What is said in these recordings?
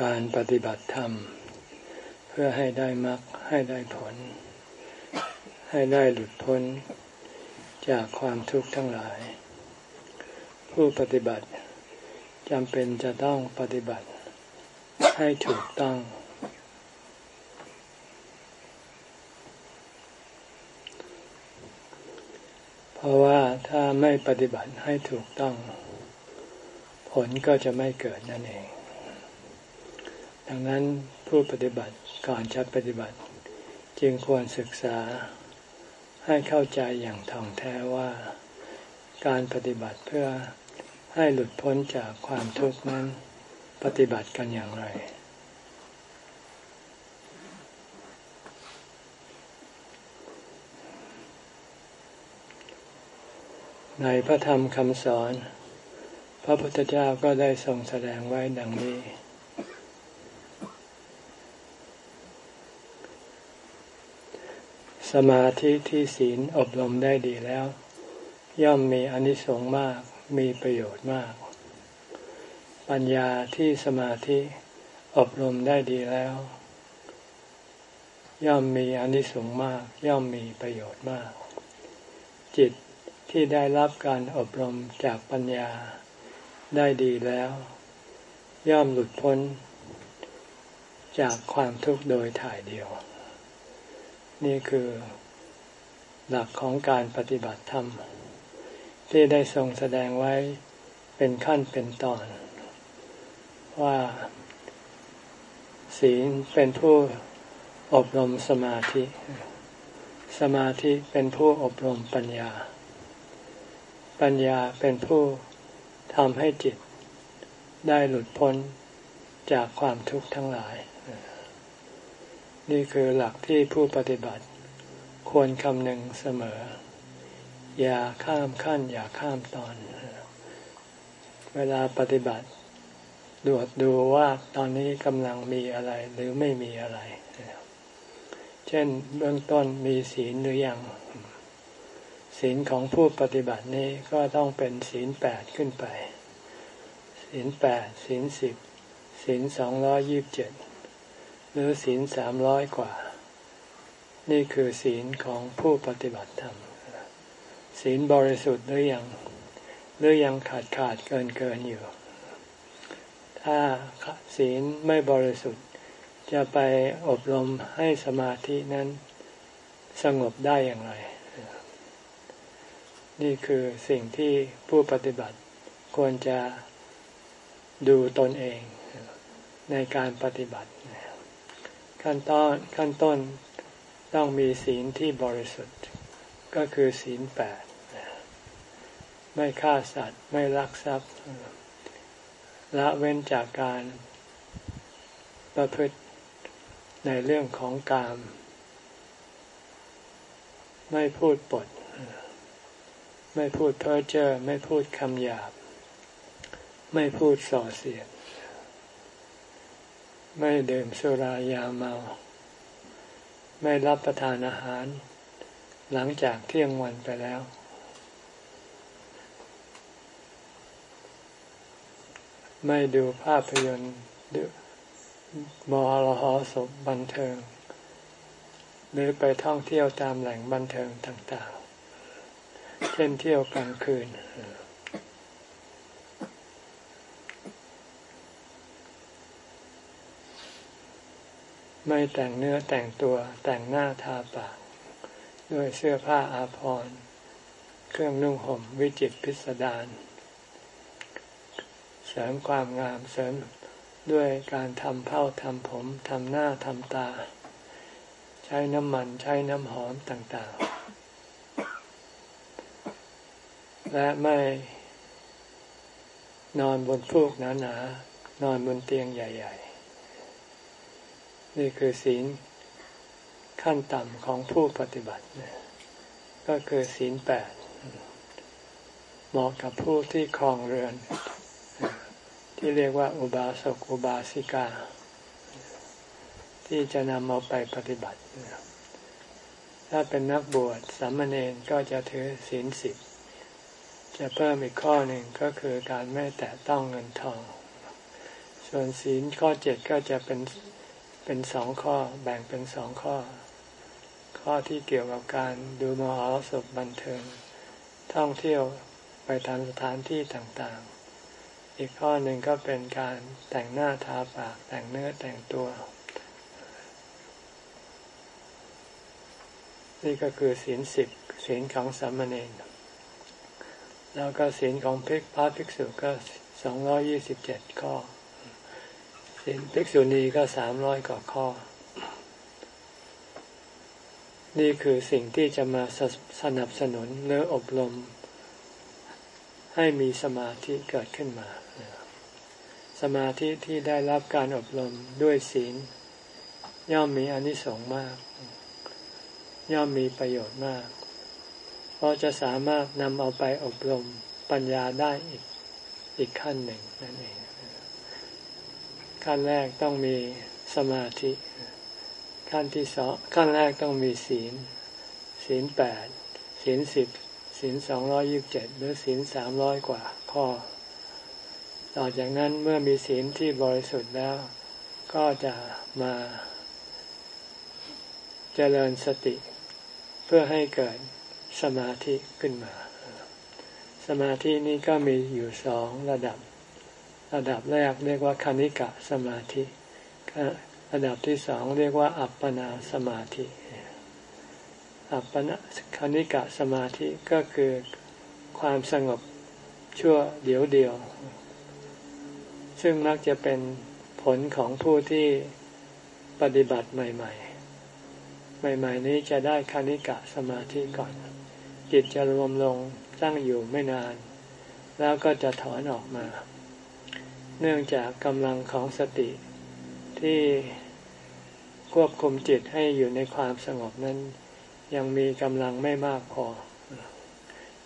การปฏิบัติธรรม เพื่อให้ได้มรรคให้ได้ผล ให้ได้หลุดพ้นจากความทุกข์ทั้งหลาย ผู้ปฏิบัติจำเป็นจะต้องปฏิบัติให้ถูกต้อง เพราะว่าถ้าไม่ปฏิบัติให้ถูกต้อง ผลก็จะไม่เกิดนั่นเอง ดังนั้นผู้ปฏิบัติก่อนจะปฏิบัติ จึงควรศึกษาให้เข้าใจอย่างท่องแท้ว่า การปฏิบัติเพื่อให้หลุดพ้นจากความทุกข์นั้นปฏิบัติกันอย่างไร ในพระธรรมคำสอน พระพุทธเจ้าก็ได้ทรงแสดงไว้ดังนี้ สมาธิที่ศีลอบรมได้ดีแล้ว ย่อมมีอนิสงส์มากมีประโยชน์มาก ปัญญาที่สมาธิอบรมได้ดีแล้ว ย่อมมีอนิสงส์มาก ย่อมมีประโยชน์มาก จิตที่ได้รับการอบรมจากปัญญาได้ดีแล้ว ย่อมหลุดพ้น จากความทุกข์โดยถ่ายเดียว นี่คือหลักของการปฏิบัติธรรม ที่ได้ทรงแสดงไว้เป็นขั้นเป็นตอน ว่า ศีลเป็นผู้อบรมสมาธิ สมาธิเป็นผู้อบรมปัญญา ปัญญาเป็นผู้ทำให้จิตได้หลุดพ้นจากความทุกข์ทั้งหลาย นี่คือหลักที่ผู้ปฏิบัติ ควรคำนึงเสมอ อย่าข้ามขั้น อย่าข้ามตอน เวลาปฏิบัติดวดดูว่าตอนนี้กำลังมีอะไรหรือไม่มีอะไร เช่นเบื้องต้นมีศีลหรือยัง ศีลของผู้ปฏิบัตินี้ก็ต้องเป็นศีลแปดขึ้นไป ศีลแปดศีลสิบศีลสองร้อยยิบเจ็ด หรือศีลสามร้อยกว่า นี่คือศีลของผู้ปฏิบัติธรรม ศีลบริสุทธิ์หรือยัง หรือยังขาดขาดเกินเกินอยู่ ถ้าศีลไม่บริสุทธิ์ จะไปอบรมให้สมาธินั้นสงบได้อย่างไร นี่คือสิ่งที่ผู้ปฏิบัติควรจะดูตนเองในการปฏิบัติ ขั้นตอนขั้นต้นต้องมีศีลที่บริสุทธิ์ ก็คือศีลแปดไม่ฆ่าสัตว์ไม่ลักทรัพย์ ละเว้นจากการประพฤติในเรื่องของกาม ไม่พูดปด ไม่พูดเพ้อเจ้อไม่พูดคำหยาบ ไม่พูดส่อเสียด ไม่ดื่มสุรายาเมา ไม่รับประทานอาหาร หลังจากเที่ยงวันไปแล้ว ไม่ดูภาพยนตร์ดูมอลหอศพบันเทิง หรือไปท่องเที่ยวตามแหล่งบันเทิงต่างๆ เช่นเที่ยวกลางคืน ไม่แต่งเนื้อแต่งตัวแต่งหน้าทาปาก ด้วยเสื้อผ้าอาภรณ์เครื่องนุ่งห่มวิจิตพิสดารเสริมความงามเสริมด้วยการทำเผ้าทำผมทำหน้าทำตา ใช้น้ำมันใช้น้ำหอมต่างๆ และไม่นอนบนฟูกหนาๆนอนบนเตียงใหญ่ๆ นี่คือศีลขั้นต่ำของผู้ปฏิบัติ ก็คือศีลแปดเหมาะกับผู้ที่ครองเรือน ที่เรียกว่าอุบาสกอุบาสิกา ที่จะนำเอาไปปฏิบัติ ถ้าเป็นนักบวชสามเณรก็จะถือศีลสิบจะเพิ่มอีกข้อหนึ่งก็คือการไม่แตะต้องเงินทอง ส่วนศีลข้อเจ็ดก็จะเป็น เป็นสองข้อแบ่งเป็นสองข้อ ข้อที่เกี่ยวกับการดูมหรสพบันเทิง ท่องเที่ยวไปตามสถานที่ต่างๆ อีกข้อหนึ่งก็เป็นการแต่งหน้าทาปากแต่งเนื้อแต่งตัว นี่ก็คือศีลสิบศีลของสามเณรแล้วก็ศีลของพิกพระภิกษุก็สองร้อยี่สิบเจ็ดข้อ ศีลภิกษุณีก็สามร้อยกว่าข้อ นี่คือสิ่งที่จะมาสสนับสนุนหรืออบรม ให้มีสมาธิเกิดขึ้นมา สมาธิที่ได้รับการอบรมด้วยศีล ย่อมมีอนิสงส์มาก ย่อมมีประโยชน์มาก เพราะจะสามารถนำเอาไปอบรมปัญญาได้อีกอีกขั้นหนึ่งนั่นเอง ขั้นแรกต้องมีสมาธิ ขั้นที่สองขั้นแรกต้องมีศีล ศีลแปดศีลสิบศีลสองร้อยิบเจ็ดหรือศีลสามร้อยกว่าข้อ ต่อจากนั้นเมื่อมีศีลที่บริสุทธิ์แล้ว ก็จะมาเจริญสติ เพื่อให้เกิดสมาธิขึ้นมา สมาธินี้ก็มีอยู่สองระดับ ระดับแรกเรียกว่าคณิกะสมาธิระดับที่สองเรียกว่า อัปปนาสมาธิ อัปปนาคณิกะสมาธิก็คือความสงบชั่วเดียวเดียว ซึ่งมักจะเป็นผลของผู้ที่ปฏิบัติใหม่ ๆ ใหม่ ๆ นี้จะได้คณิกะสมาธิก่อน จิตจะรวมลงตั้งอยู่ไม่นาน แล้วก็จะถอนออกมา เนื่องจากกำลังของสติที่ควบคุมจิตให้อยู่ในความสงบนั้น ยังมีกำลังไม่มากพอ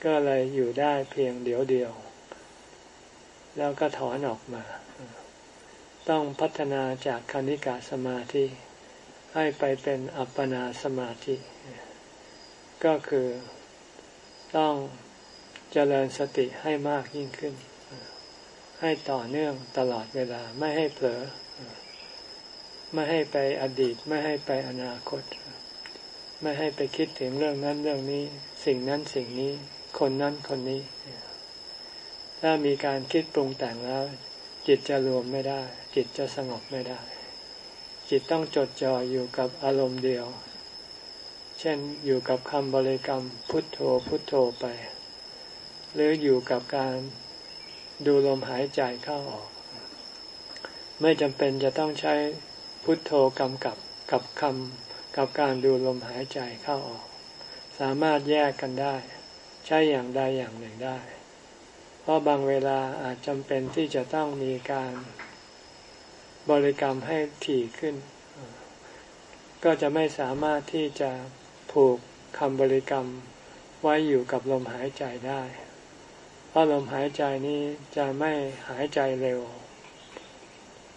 ก็เลยอยู่ได้เพียงเดียวเดียว แล้วก็ถอนออกมา ต้องพัฒนาจากคณิกาสมาธิ ให้ไปเป็นอัปปนาสมาธิ ก็คือต้องเจริญสติให้มากยิ่งขึ้น ให้ต่อเนื่องตลอดเวลาไม่ให้เผลอ ไม่ให้ไปอดีต ไม่ให้ไปอนาคต ไม่ให้ไปคิดถึงเรื่องนั้นเรื่องนี้ สิ่งนั้นสิ่งนี้ คนนั้นคนนี้ ถ้ามีการคิดปรุงแต่งแล้ว จิตจะรวมไม่ได้ จิตจะสงบไม่ได้ จิตต้องจดจ่ออยู่กับอารมณ์เดียว เช่นอยู่กับคำบริกรรมพุทโธพุทโธไป หรืออยู่กับการ ดูลมหายใจเข้าออก ไม่จำเป็นจะต้องใช้พุทโธกำกับกับคำกับการดูลมหายใจเข้าออก สามารถแยกกันได้ ใช้อย่างใดอย่างหนึ่งได้ เพราะบางเวลาอาจจำเป็นที่จะต้องมีการบริกรรมให้ถี่ขึ้น ก็จะไม่สามารถที่จะผูกคำบริกรรมไว้อยู่กับลมหายใจได้ ราะลมหายใจนี้จะไม่หายใจเร็ว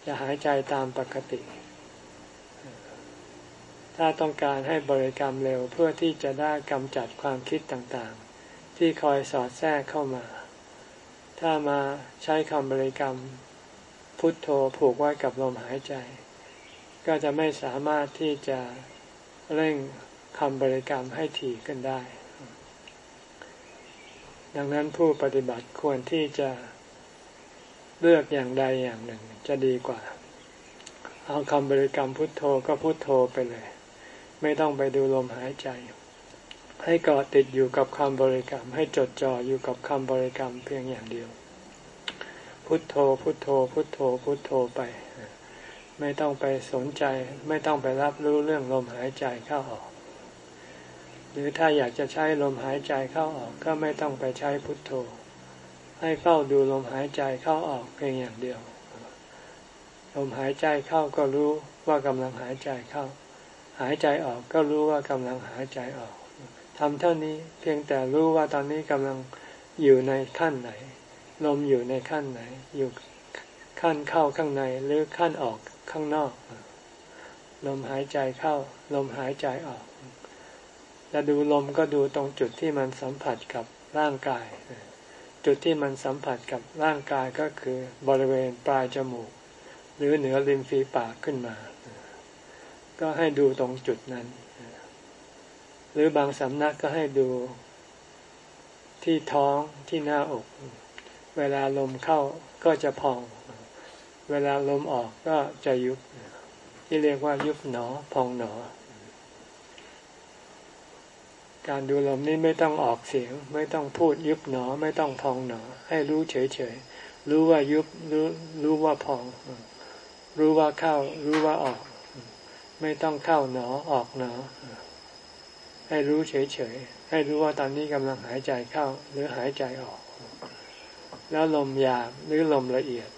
จะหายใจตามปกติ ถ้าต้องการให้บริกรรมเร็วเพื่อที่จะได้กำจัดความคิดต่างๆ ที่คอยสอดแทรกเข้ามา ถ้ามาใช้คำบริกรรมพุทโธผูกไว้กับลมหายใจ ก็จะไม่สามารถที่จะเร่งคำบริกรรมให้ถี่ขึ้นได้ ดังนั้นผู้ปฏิบัติควรที่จะเลือกอย่างใดอย่างหนึ่งจะดีกว่า เอาคำบริกรรมพุทโธก็พุทโธไปเลย ไม่ต้องไปดูลมหายใจ ให้เกาะติดอยู่กับคำบริกรรม ให้จดจ่ออยู่กับคำบริกรรมเพียงอย่างเดียว พุทโธพุทโธ พุทโธ พุทโธไป ไม่ต้องไปสนใจ ไม่ต้องไปรับรู้เรื่องลมหายใจเข้าออก หรือถ้าอยากจะใช้ลมหายใจเข้าออกก็ไม่ต้องไปใช้พุทโธ ให้เฝ้าดูลมหายใจเข้าออกเพียงอย่างเดียว ลมหายใจเข้าก็รู้ว่ากำลังหายใจเข้า หายใจออกก็รู้ว่ากำลังหายใจออกทำเท่านี้เพียงแต่รู้ว่าตอนนี้กำลังอยู่ในขั้นไหน ลมอยู่ในขั้นไหน อยู่ขั้นเข้าข้างในหรือขั้นออกข้างนอก ลมหายใจเข้า ลมหายใจออก จะดูลมก็ดูตรงจุดที่มันสัมผัสกับร่างกาย จุดที่มันสัมผัสกับร่างกายก็คือบริเวณปลายจมูก หรือเหนือริมฝีปากขึ้นมา ก็ให้ดูตรงจุดนั้น หรือบางสำนักก็ให้ดูที่ท้องที่หน้าอก เวลาลมเข้าก็จะพอง เวลาลมออกก็จะยุบที่เรียกว่ายุบหนอพองหนอ การดูลมนี้ไม่ต้องออกเสียง ไม่ต้องพูดยุบหนอ ไม่ต้องพองหนอ ให้รู้เฉยๆรู้ว่ายุบรู้รู้ว่าพอง รู้ว่าเข้า รู้ว่าออก ไม่ต้องเข้าหนอออกหนอ ให้รู้เฉยๆให้รู้ว่าตอนนี้กำลังหายใจเข้า หรือหายใจออก แล้วลมหยาบหรือลมละเอียด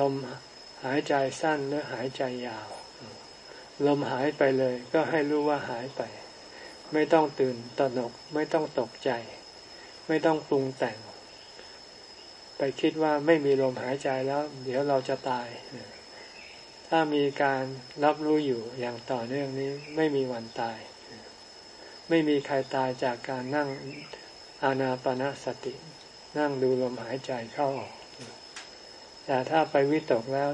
ลมหายใจสั้นหรือหายใจยาว ลมหายไปเลย ก็ให้รู้ว่าหายไป ไม่ต้องตื่นตระหนก ไม่ต้องตกใจ ไม่ต้องปรุงแต่ง ไปคิดว่าไม่มีลมหายใจแล้ว เดี๋ยวเราจะตาย ถ้ามีการรับรู้อยู่อย่างต่อเนื่องนี้ ไม่มีวันตาย ไม่มีใครตายจากการนั่งอานาปนาสติ นั่งดูลมหายใจเข้าออก แต่ถ้าไปวิตกแล้ว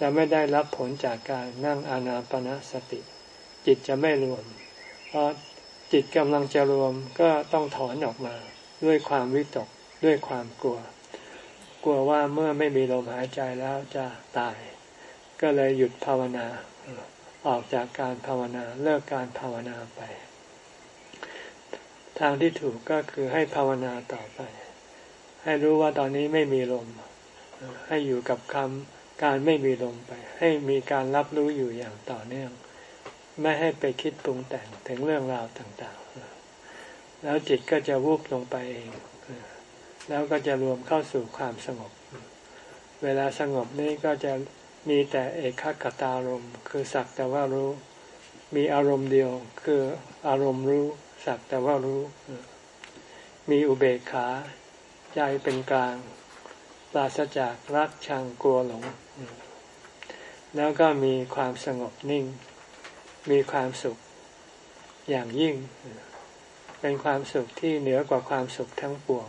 จะไม่ได้รับผลจากการนั่งอานาปนาสติ จิตจะไม่รวม เพราะ จิตกำลังจะรวมก็ต้องถอนออกมา ด้วยความวิตกด้วยความกลัว กลัวว่าเมื่อไม่มีลมหายใจแล้วจะตาย ก็เลยหยุดภาวนา ออกจากการภาวนาเลิกการภาวนาไป ทางที่ถูกก็คือให้ภาวนาต่อไป ให้รู้ว่าตอนนี้ไม่มีลม ให้อยู่กับคำการไม่มีลมไป ให้มีการรับรู้อยู่อย่างต่อเนื่อง ไม่ให้ไปคิดปรุงแต่งถึงเรื่องราวต่างๆ แล้วจิตก็จะวูบลงไปเอง แล้วก็จะรวมเข้าสู่ความสงบ เวลาสงบนี้ก็จะมีแต่เอกขตารมคือสักแต่ว่ารู้ มีอารมณ์เดียวคืออารมณ์รู้ สักแต่ว่ารู้ มีอุเบกขา ใจเป็นกลาง ปราศจากรักชังกลัวหลง แล้วก็มีความสงบนิ่ง มีความสุขอย่างยิ่ง เป็นความสุขที่เหนือกว่าความสุขทั้งปวง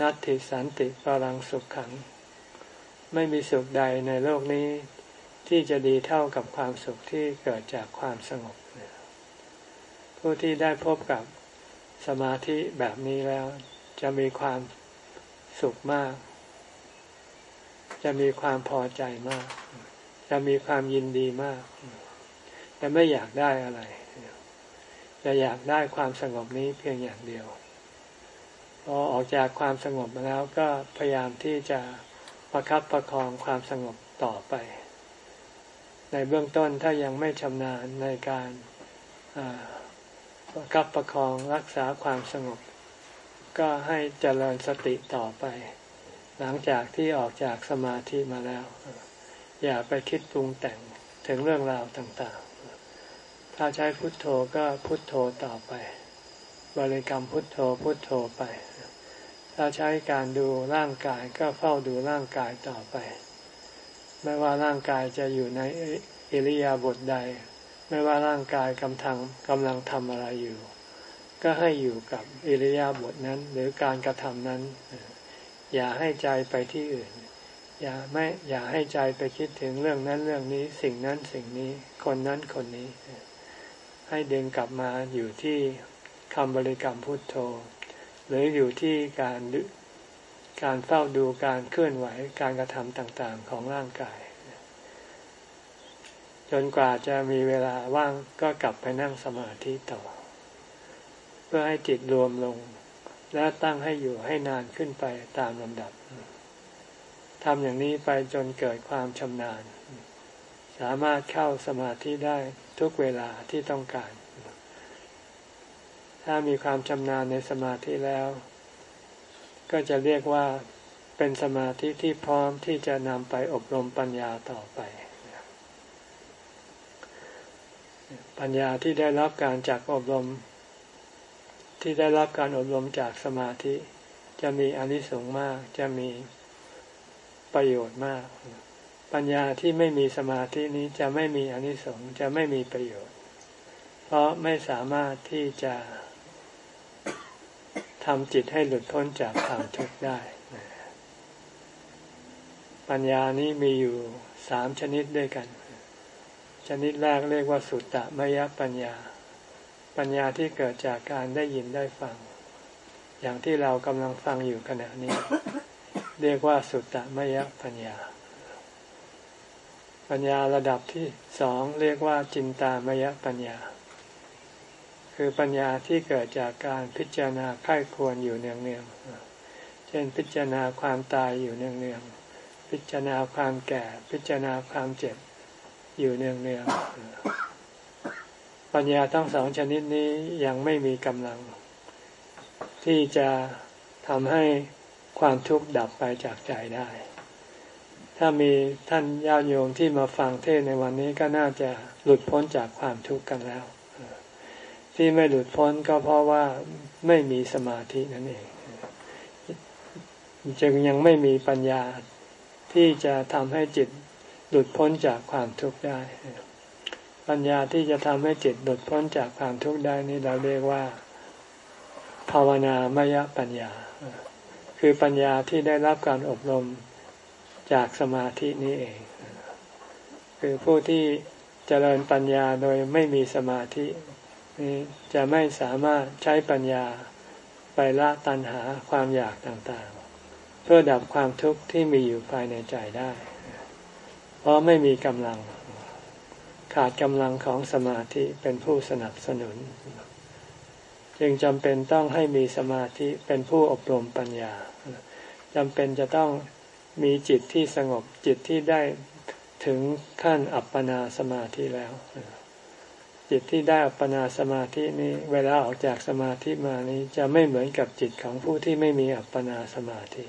นัตติสันติปรังสุขขัง ไม่มีสุขใดในโลกนี้ ที่จะดีเท่ากับความสุขที่เกิดจากความสงบ ผู้ที่ได้พบกับสมาธิแบบนี้แล้วจะมีความสุขมาก จะมีความพอใจมาก จะมีความยินดีมาก จะไม่อยากได้อะไร จะอยากได้ความสงบนี้เพียงอย่างเดียว พอออกจากความสงบมาแล้วก็พยายามที่จะประครับประคองความสงบต่อไป ในเบื้องต้นถ้ายังไม่ชำนาญในการประครับประคองรักษาความสงบ ก็ให้เจริญสติต่อไป หลังจากที่ออกจากสมาธิมาแล้ว อย่าไปคิดปรุงแต่งถึงเรื่องราวต่าง ถ้าใช้พุทโธก็พุทโธต่อไป บริกรรมพุทโธพุทโธไป ถ้าใช้การดูร่างกายก็เฝ้าดูร่างกายต่อไป ไม่ว่าร่างกายจะอยู่ในอิริยาบถใด ไม่ว่าร่างกายกำลังกำลังทำอะไรอยู่ ก็ให้อยู่กับอิริยาบถนั้น หรือการกระทำนั้น อย่าให้ใจไปที่อื่น อย่าไม่อย่าให้ใจไปคิดถึงเรื่องนั้นเรื่องนี้ สิ่งนั้นสิ่งนี้ คนนั้นคนนี้ ให้ดึงกลับมาอยู่ที่คำบริกรรมพุทโธ หรืออยู่ที่การการเฝ้าดูการเคลื่อนไหวการกระทำต่างๆของร่างกาย จนกว่าจะมีเวลาว่างก็กลับไปนั่งสมาธิต่อ เพื่อให้จิตรวมลง และตั้งให้อยู่ให้นานขึ้นไปตามลำดับทำอย่างนี้ไปจนเกิดความชำนาญ สามารถเข้าสมาธิได้ ทุกเวลาที่ต้องการ ถ้ามีความชำนาญในสมาธิแล้ว ก็จะเรียกว่าเป็นสมาธิที่พร้อมที่จะนำไปอบรมปัญญาต่อไป ปัญญาที่ได้รับการจากอบรม ที่ได้รับการอบรมจากสมาธิ จะมีอนิสงส์มากจะมีประโยชน์มาก ปัญญาที่ไม่มีสมาธินี้จะไม่มีอนิสงส์จะไม่มีประโยชน์ เพราะไม่สามารถที่จะทำจิตให้หลุดพ้นจากความทุกข์ได้ ปัญญานี้มีอยู่สามชนิดด้วยกัน ชนิดแรกเรียกว่าสุตตะมยปัญญา ปัญญาที่เกิดจากการได้ยินได้ฟัง อย่างที่เรากำลังฟังอยู่ขณะนี้ เรียกว่าสุตตะมยปัญญา ปัญญาระดับที่สองเรียกว่าจินตามยปัญญา คือปัญญาที่เกิดจากการพิจารณาค่ายควรอยู่เนืองๆ เช่นพิจารณาความตายอยู่เนืองๆ พิจารณาความแก่ พิจารณาความเจ็บอยู่เนืองๆ ปัญญาทั้งสองชนิดนี้ยังไม่มีกำลัง ที่จะทำให้ความทุกข์ดับไปจากใจได้ ถ้ามีท่านญาติโยมที่มาฟังเทศในวันนี้ก็น่าจะหลุดพ้นจากความทุกข์กันแล้ว ที่ไม่หลุดพ้นก็เพราะว่าไม่มีสมาธินั่นเอง จึงยังไม่มีปัญญาที่จะทำให้จิตหลุดพ้นจากความทุกข์ได้ ปัญญาที่จะทำให้จิตหลุดพ้นจากความทุกข์ได้นี่เราเรียกว่า ภาวนามยปัญญา คือปัญญาที่ได้รับการอบรม จากสมาธินี้เอง คือผู้ที่เจริญปัญญาโดยไม่มีสมาธินี้จะไม่สามารถใช้ปัญญาไปละตัณหาความอยากต่างๆ เพื่อดับความทุกข์ที่มีอยู่ภายในใจได้ เพราะไม่มีกำลัง ขาดกำลังของสมาธิเป็นผู้สนับสนุน จึงจำเป็นต้องให้มีสมาธิเป็นผู้อบรมปัญญาจำเป็นจะต้อง มีจิตที่สงบจิตที่ได้ถึงขั้นอัปปนาสมาธิแล้ว จิตที่ได้อัปปนาสมาธินี้เวลาออกจากสมาธิมานี้จะไม่เหมือนกับจิตของผู้ที่ไม่มีอัปปนาสมาธิ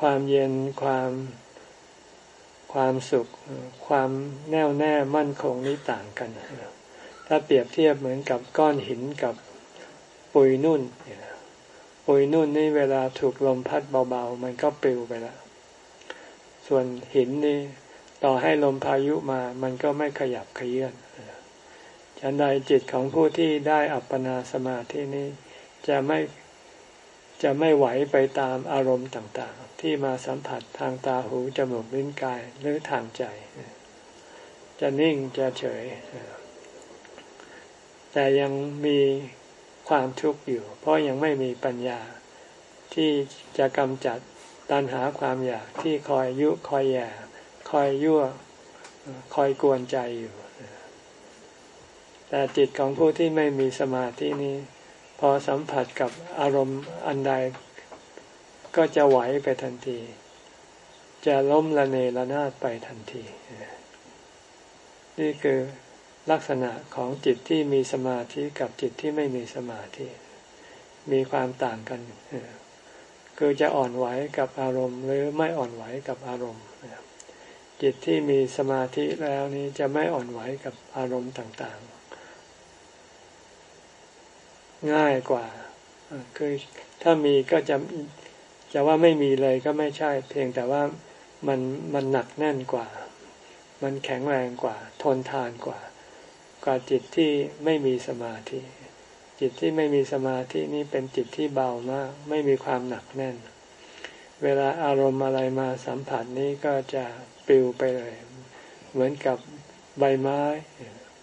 ความเย็นความความสุข ความแน่วแน่มั่นคงนี้ต่างกัน ถ้าเปรียบเทียบเหมือนกับก้อนหินกับปุยนุ่นปุยนุ่นนี่เวลาถูกลมพัดเบาๆ มันก็ปลิวไปแล้ว ส่วนหินนี่ต่อให้ลมพายุมา มันก็ไม่ขยับขยื่นฉันใดจิตของผู้ที่ได้อัปปนาสมาธินี้จะไม่จะไม่ไหวไปตามอารมณ์ต่างๆ ที่มาสัมผัสทางตาหูจมูกลิ้นกายหรือทางใจ จะนิ่งจะเฉย แต่ยังมีความทุกข์อยู่ เพราะยังไม่มีปัญญาที่จะกำจัด ตัณหาความอยากที่คอยยุคอยแย่คอยยั่วคอยกวนใจอยู่ แต่จิตของผู้ที่ไม่มีสมาธินี้ พอสัมผัสกับอารมณ์อันใด ก็จะไหวไปทันที จะล้มละเนระนาดไปทันที นี่คือลักษณะของจิตที่มีสมาธิกับจิตที่ไม่มีสมาธิ มีความต่างกัน คือจะอ่อนไหวกับอารมณ์ หรือไม่อ่อนไหวกับอารมณ์จิตที่มีสมาธิแล้วนี้จะไม่อ่อนไหวกับอารมณ์ต่างๆ ง่ายกว่าคือถ้ามีก็จะจะว่าไม่มีเลยก็ไม่ใช่ เพียงแต่ว่ามันมันหนักแน่นกว่า มันแข็งแรงกว่า ทนทานกว่า กว่าจิตที่ไม่มีสมาธิ จิตที่ไม่มีสมาธินี้เป็นจิตที่เบามาก ไม่มีความหนักแน่น เวลาอารมณ์อะไรมาสัมผัสนี้ก็จะปลิวไปเลย เหมือนกับใบไม้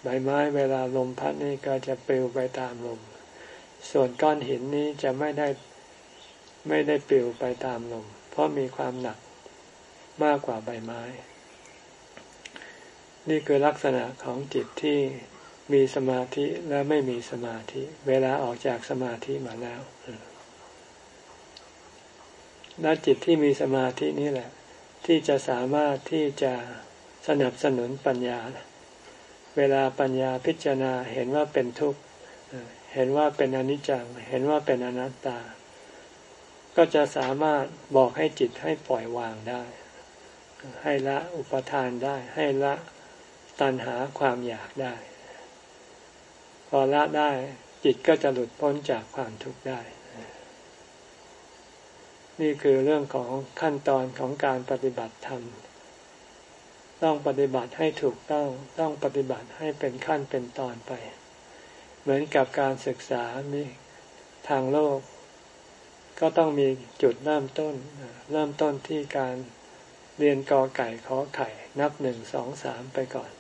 ใบไม้เวลาลมพัดนี่ก็จะปลิวไปตามลม ส่วนก้อนหินนี้จะไม่ได้ไม่ได้ปลิวไปตามลม เพราะมีความหนักมากกว่าใบไม้ นี่คือลักษณะของจิตที่ มีสมาธิและไม่มีสมาธิ เวลาออกจากสมาธิมาแล้วและจิตที่มีสมาธินี่แหละ ที่จะสามารถที่จะสนับสนุนปัญญา เวลาปัญญาพิจารณาเห็นว่าเป็นทุกข์เห็นว่าเป็นอนิจจัง เห็นว่าเป็นอนัตตา ก็จะสามารถบอกให้จิตให้ปล่อยวางได้ ให้ละอุปทานได้ ให้ละตัณหาความอยากได้ พอละได้ จิตก็จะหลุดพ้นจากความทุกข์ได้ นี่คือเรื่องของขั้นตอนของการปฏิบัติธรรม ต้องปฏิบัติให้ถูกต้องต้องปฏิบัติให้เป็นขั้นเป็นตอนไป เหมือนกับการศึกษามีทางโลก ก็ต้องมีจุดเริ่มต้น เริ่มต้นที่การเรียนกอไก่ขอไข่ นับหนึ่งสองสามไปก่อน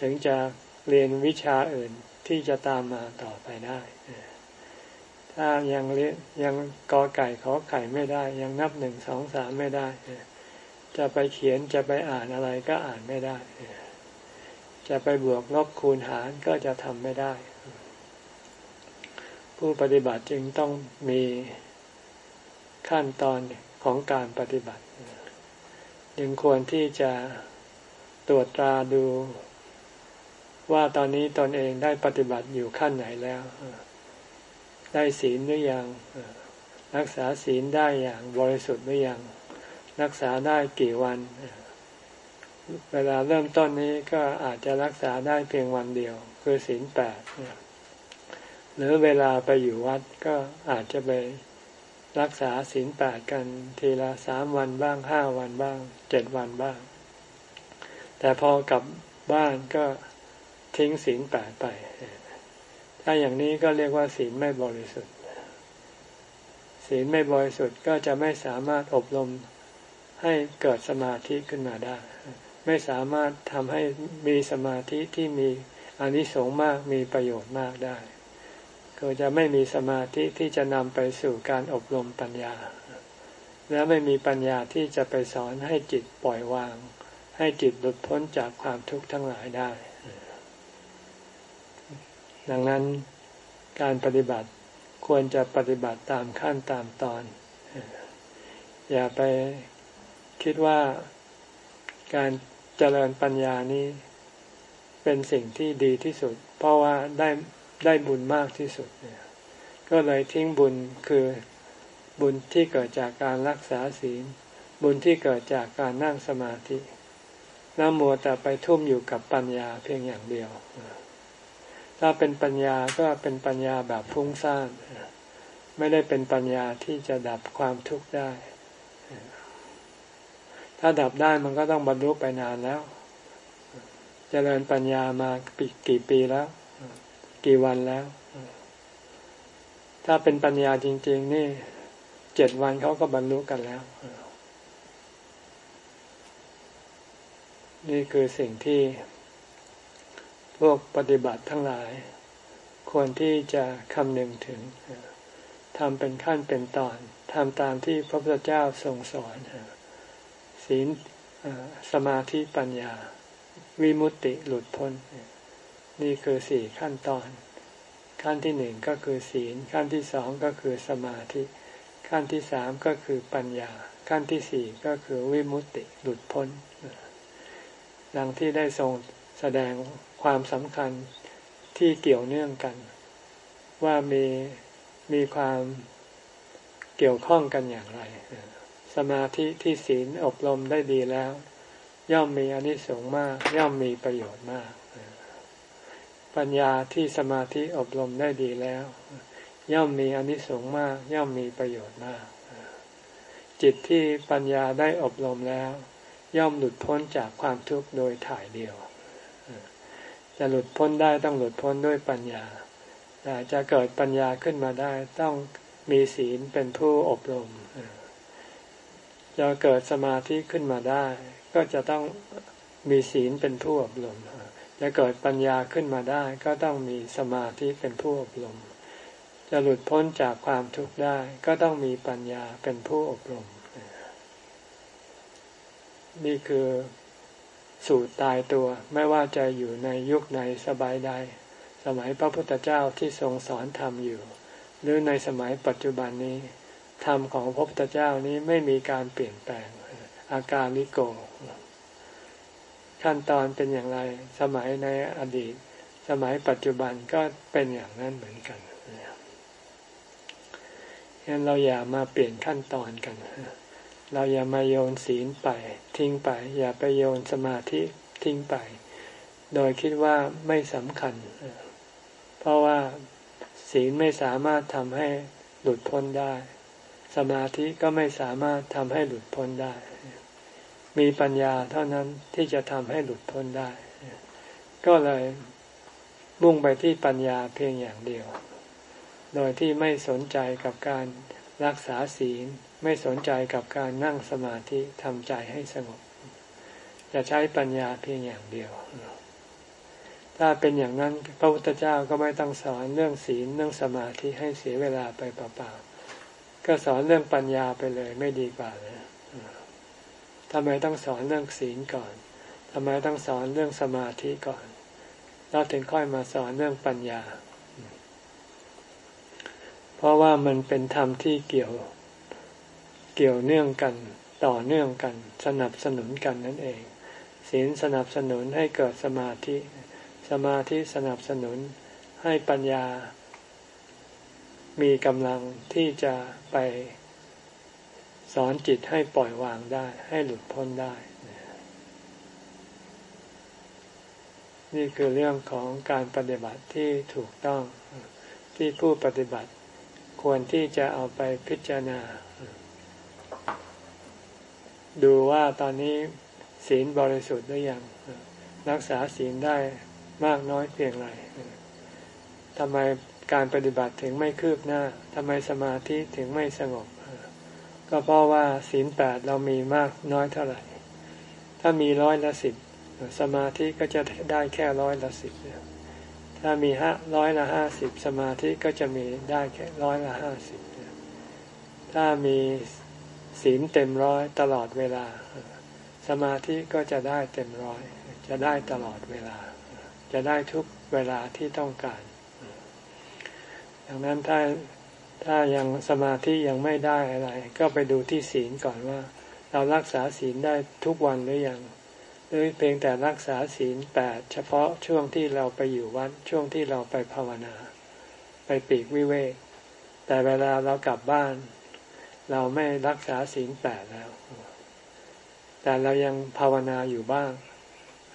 ถึงจะเรียนวิชาอื่น ที่จะตามมาต่อไปได้ ถ้ายังเรียยังกอไก่ขอไข่ไม่ได้ ยังนับหนึ่งสองสามไม่ได้ จะไปเขียนจะไปอ่านอะไรก็อ่านไม่ได้ จะไปบวกลบคูณหารก็จะทำไม่ได้ ผู้ปฏิบัติจึงต้องมีขั้นตอนของการปฏิบัติยังควรที่จะตรวจตราดู ว่าตอนนี้ตนเองได้ปฏิบัติอยู่ขั้นไหนแล้ว ได้ศีลหรือยัง รักษาศีลได้อย่างบริสุทธิ์หรือยัง รักษาได้กี่วัน เวลาเริ่มต้นนี้ก็อาจจะรักษาได้เพียงวันเดียว คือศีลแปดหรือเวลาไปอยู่วัดก็อาจจะไปรักษาศีลแปดกันทีละสามวันบ้างห้าวันบ้างเจ็ดวันบ้าง แต่พอกลับบ้านก็ ทิ้งศีลแปดไป ถ้าอย่างนี้ก็เรียกว่าศีลไม่บริสุทธิ์ ศีลไม่บริสุทธิ์ก็จะไม่สามารถอบรมให้เกิดสมาธิขึ้นมาได้ ไม่สามารถทำให้มีสมาธิที่มีอนิสงส์มากมีประโยชน์มากได้ ก็จะไม่มีสมาธิที่จะนำไปสู่การอบรมปัญญา และไม่มีปัญญาที่จะไปสอนให้จิตปล่อยวาง ให้จิตหลุดพ้นจากความทุกข์ทั้งหลายได้ ดังนั้นการปฏิบัติควรจะปฏิบัติตามขั้นตามตอน อย่าไปคิดว่าการเจริญปัญญานี้เป็นสิ่งที่ดีที่สุด เพราะว่าได้ได้บุญมากที่สุด ก็เลยทิ้งบุญคือบุญที่เกิดจากการรักษาศีล บุญที่เกิดจากการนั่งสมาธิน้ำมัวแต่ไปทุ่มอยู่กับปัญญาเพียงอย่างเดียว ถ้าเป็นปัญญาก็เป็นปัญญาแบบฟุ้งซ่านไม่ได้เป็นปัญญาที่จะดับความทุกข์ได้ ถ้าดับได้มันก็ต้องบรรลุไปนานแล้วจเจริญปัญญามากี่ปีแล้ว กี่วันแล้ว ถ้าเป็นปัญญาจริง ๆ นี่เจ็ดวันเขาก็บรรลุกันแล้ว นี่คือสิ่งที่ พวกปฏิบัติทั้งหลาย ควรที่จะคำนึงถึงทำเป็นขั้นเป็นตอนทำตามที่พระพุทธเจ้าทรงสอนศีลสมาธิปัญญา วิมุตติหลุดพ้น นี่คือสี่ขั้นตอน ขั้นที่หนึ่งก็คือศีล ขั้นที่สองก็คือสมาธิ ขั้นที่สามก็คือปัญญา ขั้นที่สี่ก็คือวิมุตติหลุดพ้นดังที่ได้ทรงแสดง ความสำคัญที่เกี่ยวเนื่องกัน ว่ามีมีความเกี่ยวข้องกันอย่างไร สมาธิที่ศีลอบรมได้ดีแล้ว ย่อมมีอนิสงส์มาก ย่อมมีประโยชน์มาก ปัญญาที่สมาธิอบรมได้ดีแล้ว ย่อมมีอนิสงส์มาก ย่อมมีประโยชน์มาก จิตที่ปัญญาได้อบรมแล้ว ย่อมหลุดพ้นจากความทุกข์โดยถ่ายเดียว จะหลุดพ้นได้ต้องหลุดพ้นด้วยปัญญาแต่จะเกิดปัญญาขึ้นมาได้ต้องมีศีลเป็นผู้อบรมจะเกิดสมาธิขึ้นมาได้ ก็จะต้องมีศีลเป็นผู้อบรมจะเกิดปัญญาขึ้นมาได้ ก็ต้องมีสมาธิเป็นผู้อบรม จะหลุดพ้นจากความทุกข์ได้ ก็ต้องมีปัญญาเป็นผู้อบรม นี่คือ สูตรตายตัว ไม่ว่าจะอยู่ในยุคไหนสบายใด สมัยพระพุทธเจ้าที่ทรงสอนธรรมอยู่ หรือในสมัยปัจจุบันนี้ธรรมของพระพุทธเจ้านี้ไม่มีการเปลี่ยนแปลงอาการลิโก ขั้นตอนเป็นอย่างไร สมัยในอดีต สมัยปัจจุบันก็เป็นอย่างนั้นเหมือนกันฉะนั้นเราอย่ามาเปลี่ยนขั้นตอนกัน เราอย่ามาโยนศีลไปทิ้งไป อย่าไปโยนสมาธิทิ้งไป โดยคิดว่าไม่สำคัญ เพราะว่าศีลไม่สามารถทำให้หลุดพ้นได้ สมาธิก็ไม่สามารถทำให้หลุดพ้นได้ มีปัญญาเท่านั้นที่จะทำให้หลุดพ้นได้ ก็เลยมุ่งไปที่ปัญญาเพียงอย่างเดียว โดยที่ไม่สนใจกับการรักษาศีล ไม่สนใจกับการนั่งสมาธิทำใจให้สงบ จะใช้ปัญญาเพียงอย่างเดียว ถ้าเป็นอย่างนั้นพระพุทธเจ้าก็ไม่ต้องสอนเรื่องศีลเรื่องสมาธิให้เสียเวลาไปเปล่าๆก็สอนเรื่องปัญญาไปเลยไม่ดีกว่าเลยทำไมต้องสอนเรื่องศีลก่อนทำไมต้องสอนเรื่องสมาธิก่อนแล้วถึงค่อยมาสอนเรื่องปัญญา เพราะว่ามันเป็นธรรมที่เกี่ยว เกี่ยวเนื่องกัน ต่อเนื่องกัน สนับสนุนกันนั่นเอง ศีลสนับสนุนให้เกิดสมาธิ สมาธิสนับสนุนให้ปัญญา มีกำลังที่จะไปสอนจิตให้ปล่อยวางได้ ให้หลุดพ้นได้ นี่คือเรื่องของการปฏิบัติที่ถูกต้องที่ผู้ปฏิบัติควรที่จะเอาไปพิจารณา ดูว่าตอนนี้ศีลบริสุทธิ์หรือยังรักษาศีลได้มากน้อยเพียงไรทำไมการปฏิบัติถึงไม่คืบหน้าทำไมสมาธิถึงไม่สงบ ก็เพราะว่าศีลแปดเรามีมากน้อยเท่าไหร่ ถ้ามีร้อยละสิบสมาธิก็จะได้แค่ร้อยละสิบถ้ามีห้าร้อยละห้าสิบสมาธิก็จะมีได้แค่ร้อยละห้าสิบถ้ามี ศีลเต็มร้อยตลอดเวลา สมาธิก็จะได้เต็มร้อย จะได้ตลอดเวลา จะได้ทุกเวลาที่ต้องการ ดังนั้นถ้าถ้ายังสมาธิยังไม่ได้อะไร ก็ไปดูที่ศีลก่อนว่า เรารักษาศีลได้ทุกวันหรือยังหรือเพียงแต่รักษาศีลแปดเฉพาะช่วงที่เราไปอยู่วัดช่วงที่เราไปภาวนา ไปปีกวิเวกแต่เวลาเรากลับบ้าน เราไม่รักษาศีลแปดแล้ว แต่เรายังภาวนาอยู่บ้าง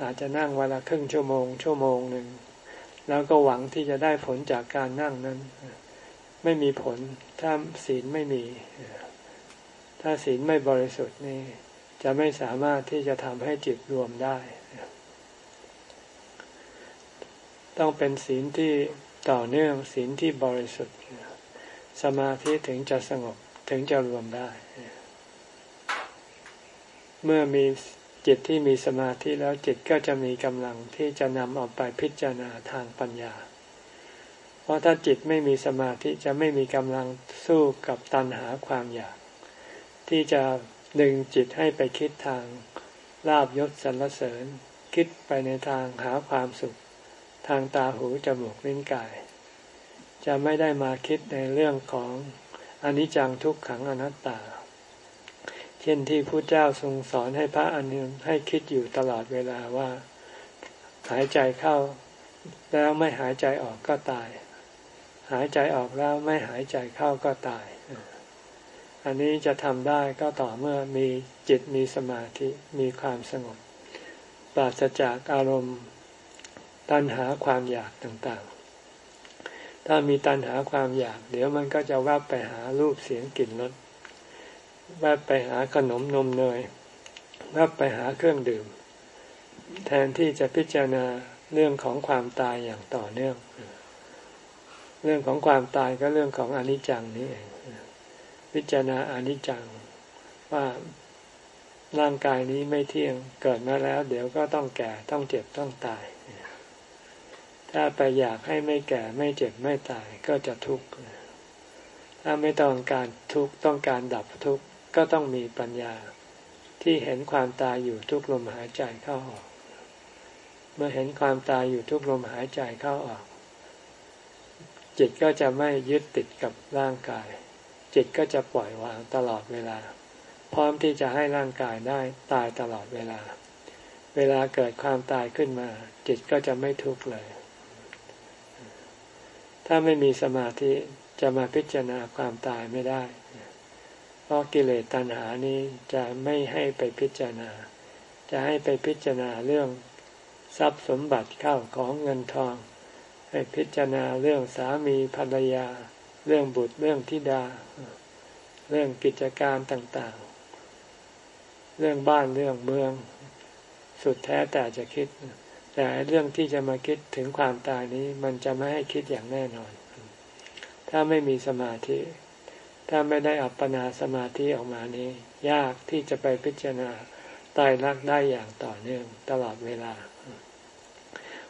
อาจจะนั่งเวลาครึ่งชั่วโมง ชั่วโมงหนึ่ง แล้วก็หวังที่จะได้ผลจากการนั่งนั้น ไม่มีผลถ้าศีลไม่มี ถ้าศีลไม่บริสุทธิ์นี่จะไม่สามารถที่จะทำให้จิตรวมได้ ต้องเป็นศีลที่ต่อเนื่องศีลที่บริสุทธิ์ สมาธิถึงจะสงบ ถึงจะรวมได้ เมื่อมีจิตที่มีสมาธิแล้วจิตก็จะมีกำลังที่จะนำออกไปพิจารณาทางปัญญา เพราะถ้าจิตไม่มีสมาธิจะไม่มีกำลังสู้กับตัณหาความอยาก ที่จะดึงจิตให้ไปคิดทางลาบยศสรรเสริญ คิดไปในทางหาความสุข ทางตาหูจมูกลิ้นกาย จะไม่ได้มาคิดในเรื่องของ อนิจจังทุกขังอนัตตา เช่นที่พระเจ้าทรงสอนให้พระอนุนให้คิดอยู่ตลอดเวลาว่า หายใจเข้าแล้วไม่หายใจออกก็ตาย หายใจออกแล้วไม่หายใจเข้าก็ตาย อันนี้จะทำได้ก็ต่อเมื่อมีจิตมีสมาธิมีความสงบปราศจากอารมณ์ตัณหาความอยากต่างๆ ถ้ามีตัณหาความอยาก เดี๋ยวมันก็จะแวบไปหารูปเสียงกลิ่นรสแวบไปหาขนมนมเนยแวบไปหาเครื่องดื่ม แทนที่จะพิจารณาเรื่องของความตายอย่างต่อเนื่อง เรื่องของความตายก็เรื่องของอนิจจังนี้เองพิจารณาอนิจจังว่าร่างกายนี้ไม่เที่ยงเกิดมาแล้ว เดี๋ยวก็ต้องแก่ต้องเจ็บต้องตาย ถ้าไปอยากให้ไม่แก่ไม่เจ็บไม่ตายก็จะทุกข์ถ้าไม่ต้องการทุกข์ต้องการดับทุกข์ก็ต้องมีปัญญาที่เห็นความตายอยู่ทุกลมหายใจเข้าออก เมื่อเห็นความตายอยู่ทุกลมหายใจเข้าออก จิตก็จะไม่ยึดติดกับร่างกาย จิตก็จะปล่อยวางตลอดเวลา พร้อมที่จะให้ร่างกายได้ตายตลอดเวลา เวลาเกิดความตายขึ้นมา จิตก็จะไม่ทุกข์เลย ถ้าไม่มีสมาธิจะมาพิจารณาความตายไม่ได้ เพราะกิเลสตัณหานี้จะไม่ให้ไปพิจารณา จะให้ไปพิจารณาเรื่องทรัพย์สมบัติเข้าของเงินทอง ให้พิจารณาเรื่องสามีภรรยา เรื่องบุตรเรื่องธิดา เรื่องกิจการต่างๆ เรื่องบ้านเรื่องเมือง สุดแท้แต่จะคิด แต่เรื่องที่จะมาคิดถึงความตายนี้มันจะไม่ให้คิดอย่างแน่นอน ถ้าไม่มีสมาธิ ถ้าไม่ได้อัปปนาสมาธิออกมานี้ ยากที่จะไปพิจารณาตายรักได้อย่างต่อเนื่องตลอดเวลา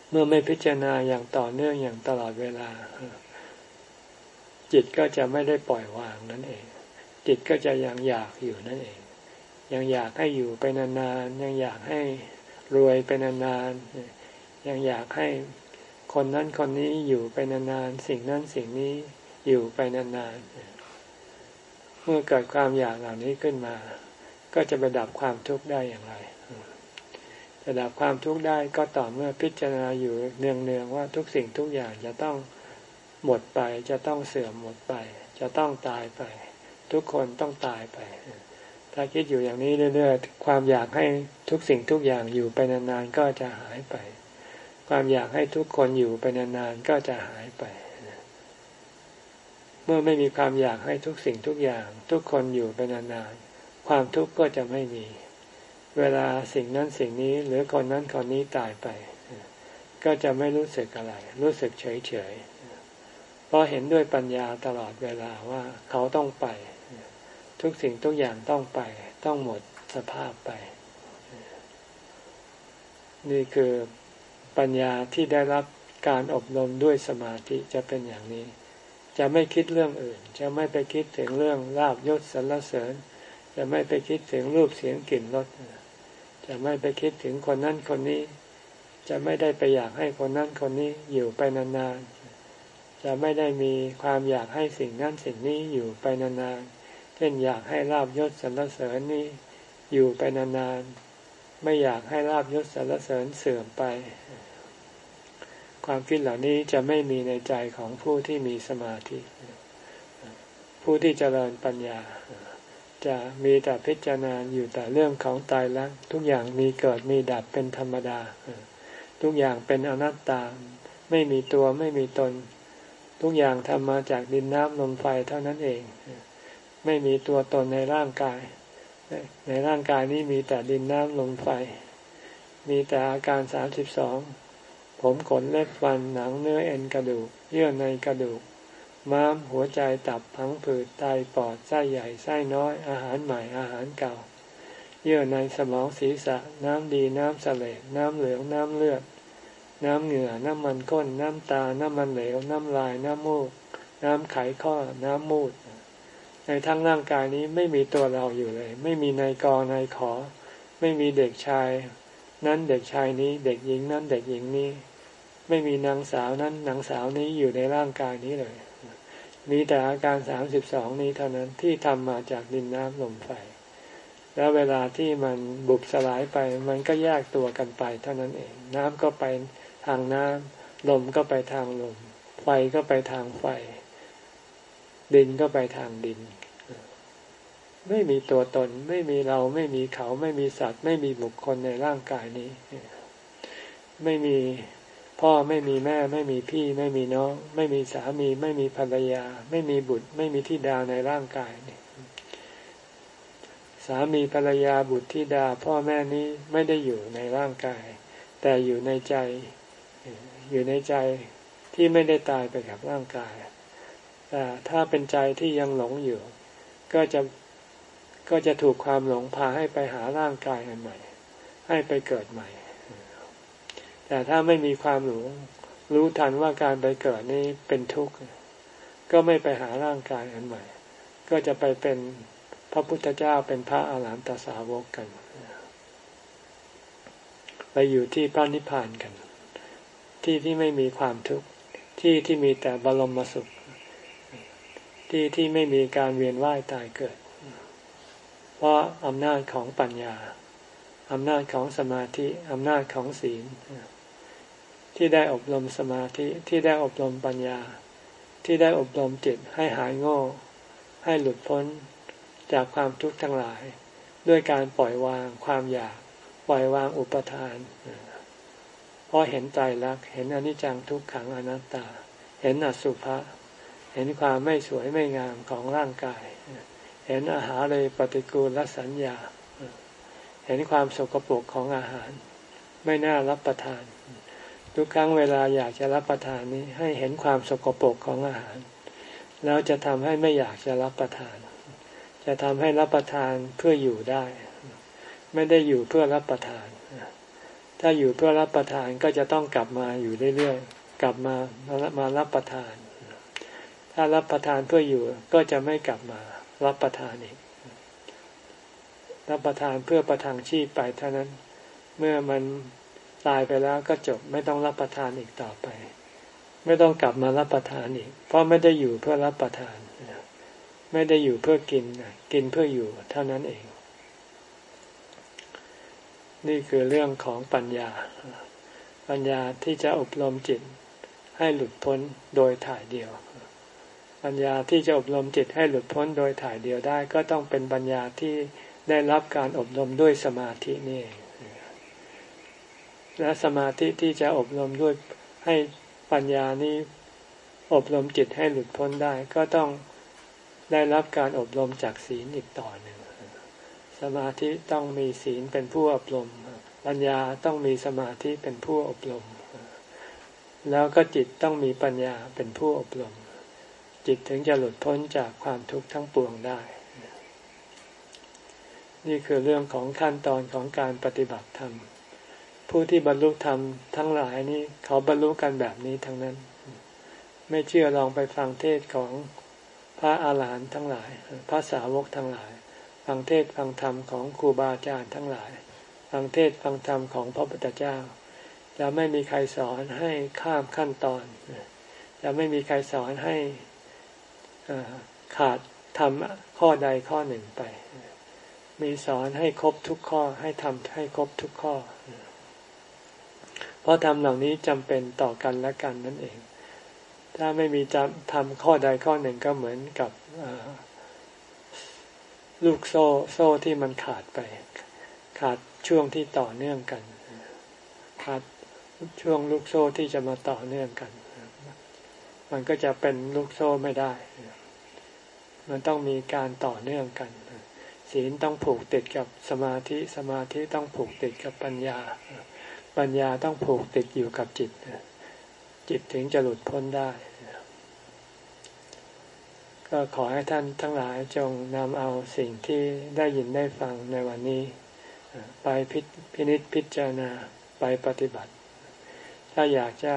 เมื่อไม่พิจารณาอย่างต่อเนื่องอย่างตลอดเวลา จิตก็จะไม่ได้ปล่อยวางนั่นเอง จิตก็จะยังอยากอยู่นั่นเอง ยังอยากให้อยู่ไปนานๆยังอยากให้รวยไปนานๆ ยังอยากให้คนนั้นคนนี้อยู่ไปนานๆ สิ่งนั้นสิ่งนี้อยู่ไปนานๆ เมื่อเกิดความอยากเหล่านี้ขึ้นมา ก็จะไปดับความทุกข์ได้อย่างไรจะดับความทุกข์ได้ก็ต่อเมื่อพิจารณาอยู่เนืองๆว่าทุกสิ่งทุกอย่างจะต้องหมดไป จะต้องเสื่อมหมดไป จะต้องตายไป ทุกคนต้องตายไป ถ้าคิดอยู่อย่างนี้เรื่อยๆ ความอยากให้ทุกสิ่งทุกอย่างอยู่ไปนานๆก็จะหายไป ความอยากให้ทุกคนอยู่ไปนานๆก็จะหายไป เมื่อไม่มีความอยากให้ทุกสิ่งทุกอย่าง ทุกคนอยู่ไปนานๆความทุกข์ก็จะไม่มี เวลาสิ่งนั้นสิ่งนี้หรือคนนั้นคนนี้ตายไป ก็จะไม่รู้สึกอะไร รู้สึกเฉยๆเพราะเห็นด้วยปัญญาตลอดเวลาว่าเขาต้องไป ทุกสิ่งทุกอย่างต้องไป ต้องหมดสภาพไป นี่คือ ปัญญาที่ได้รับการอบรมด้วยสมาธิจะเป็นอย่างนี้ จะไม่คิดเรื่องอื่น จะไม่ไปคิดถึงเรื่องลาบยศสรรเสริญ จะไม่ไปคิดถึงรูปเสียงกลิ่นรสจะไม่ไปคิดถึงคนนั้นคนนี้ จะไม่ได้ไปอยากให้คนนั้นคนนี้อยู่ไปนานๆจะไม่ได้มีความอยากให้สิ่งนั้นสิ่งนี้อยู่ไปนานๆเช่นอยากให้ลาบยศสรรเสริญนี้อยู่ไปนานๆไม่อยากให้ลาบยศสรรเสริญเสื่อมไป ความคิดเหล่านี้จะไม่มีในใจของผู้ที่มีสมาธิ ผู้ที่เจริญปัญญา จะมีแต่พิจารณาอยู่แต่เรื่องของตายแล้วทุกอย่างมีเกิดมีดับเป็นธรรมดา ทุกอย่างเป็นอนัตตา ไม่มีตัวไม่มีตน ทุกอย่างทำมาจากดินน้ำลมไฟเท่านั้นเอง ไม่มีตัวตนในร่างกาย ในร่างกายนี้มีแต่ดินน้ำลมไฟ มีแต่อาการสามสิบสอง ผมขนเล็บฟันหนังเนื้อเอ็นกระดูก เยื่อในกระดูก ม้ามหัวใจตับพังผืดไตปอดไส้ใหญ่ไส้น้อย อาหารใหม่อาหารเก่า เยื่อในสมองศีรษะ น้ำดีน้ำเสลดน้ำเหลืองน้ำเลือด น้ำเหงื่อน้ำมันก้น น้ำตา น้ำมันเหลว น้ำลายน้ำมูก น้ำไขข้อ น้ำมูด ในทั้งร่างกายนี้ไม่มีตัวเราอยู่เลย ไม่มีในกอในขอ ไม่มีเด็กชายนั้นเด็กชายนี้เด็กหญิงนั้นเด็กหญิงนี้ ไม่มีนางสาวนั้นนางสาวนี้อยู่ในร่างกายนี้เลย มีแต่อาการสามสิบสองนี้เท่านั้นที่ทำมาจากดินน้ำลมไฟ แล้วเวลาที่มันบุบสลายไป มันก็แยกตัวกันไปเท่านั้นเอง น้ำก็ไปทางน้ำลมก็ไปทางลม ไฟก็ไปทางไฟ ดินก็ไปทางดิน ไม่มีตัวตน ไม่มีเราไม่มีเขา ไม่มีสัตว์ ไม่มีบุคคลในร่างกายนี้ ไม่มี พ่อไม่มีแม่ไม่มีพี่ไม่มีน้อง ไม่มีสามี ไม่มีภรรยา ไม่มีบุตร ไม่มีทิดาในร่างกายนี่สามีภรรยาบุตรทิดา พ่อแม่นี้ไม่ได้อยู่ในร่างกาย แต่อยู่ในใจ อยู่ในใจที่ไม่ได้ตายไปกับร่างกายแต่ถ้าเป็นใจที่ยังหลงอยู่ ก็จะก็จะถูกความหลงพาให้ไปหาร่างกายอันใหม่ ให้ไปเกิดใหม่ แต่ถ้าไม่มีความรู้รู้ทันว่าการไปเกิดนี้เป็นทุกข์ ก็ไม่ไปหาร่างกายอันใหม่ ก็จะไปเป็นพระพุทธเจ้าเป็นพระอาหารหันตสาวกกัน ไปอยู่ที่พระนิพพานกัน ที่ที่ไม่มีความทุกข์ ที่ที่มีแต่บรมสุข ที่ที่ไม่มีการเวียนว่ายตายเกิด เพราะอำนาจของปัญญาอำนาจของสมาธิอำนาจของศีล ที่ได้อบรมสมาธิที่ได้อบรมปัญญา ที่ได้อบรมจิตให้หายโง่ ให้หลุดพ้นจากความทุกข์ทั้งหลาย ด้วยการปล่อยวางความอยาก ปล่อยวางอุปทานเพราะเห็นใจรักเห็นอนิจจังทุกขังอนัตตา เห็นอสุภะเห็นความไม่สวยไม่งามของร่างกาย เห็นอาหารเลยปฏิกูลและสัญญา เห็นความสกปรกของอาหาร ไม่น่ารับประทาน ทุกครั้งเวลาอยากจะรับประทานนี้ให้เห็นความสกปรกของอาหาร แล้วจะทำให้ไม่อยากจะรับประทาน จะทำให้รับประทานเพื่ออยู่ได้ ไม่ได้อยู่เพื่อรับประทาน ถ้าอยู่เพื่อรับประทานก็จะต้องกลับมาอยู่เรื่อยๆกลับมามารับประทาน ถ้ารับประทานเพื่ออยู่ก็จะไม่กลับมารับประทานอีกรับประทานเพื่อประทังชีพไปเท่านั้น เมื่อมัน ตายไปแล้วก็จบไม่ต้องรับประทานอีกต่อไป ไม่ต้องกลับมารับประทานอีก เพราะไม่ได้อยู่เพื่อรับประทาน ไม่ได้อยู่เพื่อกินกินเพื่ออยู่เท่านั้นเอง นี่คือเรื่องของปัญญา ปัญญาที่จะอบรมจิตให้หลุดพ้นโดยถ่ายเดียว ปัญญาที่จะอบรมจิตให้หลุดพ้นโดยถ่ายเดียวได้ ก็ต้องเป็นปัญญาที่ได้รับการอบรมด้วยสมาธินี่เอง และสมาธิที่จะอบรมด้วยให้ปัญญานี้อบรมจิตให้หลุดพ้นได้ ก็ต้องได้รับการอบรมจากศีลอีกต่อหนึ่ง สมาธิต้องมีศีลเป็นผู้อบรม ปัญญาต้องมีสมาธิเป็นผู้อบรม แล้วก็จิตต้องมีปัญญาเป็นผู้อบรม จิตถึงจะหลุดพ้นจากความทุกข์ทั้งปวงได้ นี่คือเรื่องของขั้นตอนของการปฏิบัติธรรม ผู้ที่บรรลุธรรมทั้งหลายนี่เขาบรรลุกันแบบนี้ทั้งนั้น ไม่เชื่อลองไปฟังเทศของพระอาหารหันต์ทั้งหลาย พระสาวกทั้งหลาย ฟังเทศฟังธรรมของครูบาอาจารย์ทั้งหลาย ฟังเทศฟังธรรมของพระพุทธเจ้า จะไม่มีใครสอนให้ข้ามขั้นตอน จะไม่มีใครสอนให้ขาดทำข้อใดข้อหนึ่งไป มีสอนให้ครบทุกข้อ ให้ทำให้ครบทุกข้อ เพราะทำเหล่านี้จำเป็นต่อกันและกันนั่นเอง ถ้าไม่มีจำทำข้อใดข้อหนึ่งก็เหมือนกับลูกโซ่โซ่ที่มันขาดไป ขาดช่วงที่ต่อเนื่องกัน ขาดช่วงลูกโซ่ที่จะมาต่อเนื่องกัน มันก็จะเป็นลูกโซ่ไม่ได้ มันต้องมีการต่อเนื่องกัน ศีลต้องผูกติดกับสมาธิสมาธิต้องผูกติดกับปัญญา ปัญญาต้องผูกติดอยู่กับจิต จิตถึงจะหลุดพ้นได้ ก็ขอให้ท่านทั้งหลายจงนำเอาสิ่งที่ได้ยินได้ฟังในวันนี้ ไปพิพนิจพิจารณาไปปฏิบัติ ถ้าอยากจะ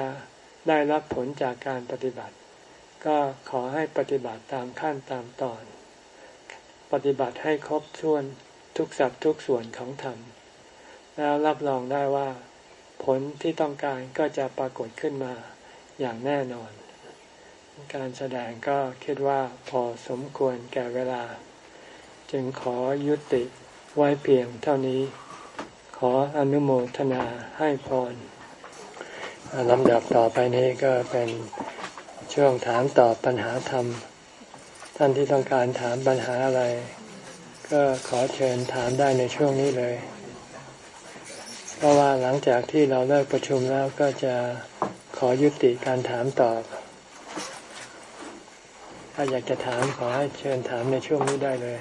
ได้รับผลจากการปฏิบัติ ก็ขอให้ปฏิบัติตามขั้นตามตอน ปฏิบัติให้ครบถ้วนทุกสัดทุกส่วนของธรรมแล้วรับรองได้ว่า ผลที่ต้องการก็จะปรากฏขึ้นมาอย่างแน่นอน การแสดงก็คิดว่าพอสมควรแก่เวลา จึงขอยุติไว้เพียงเท่านี้ ขออนุโมทนาให้พรลำดับต่อไปนี้ก็เป็นช่วงถามตอบปัญหาธรรม ท่านที่ต้องการถามปัญหาอะไร ก็ขอเชิญถามได้ในช่วงนี้เลย เพราะว่าหลังจากที่เราเลิกประชุมแล้วก็จะขอยุติการถามตอบ ถ้าอยากจะถามขอให้เชิญถามในช่วงนี้ได้เลย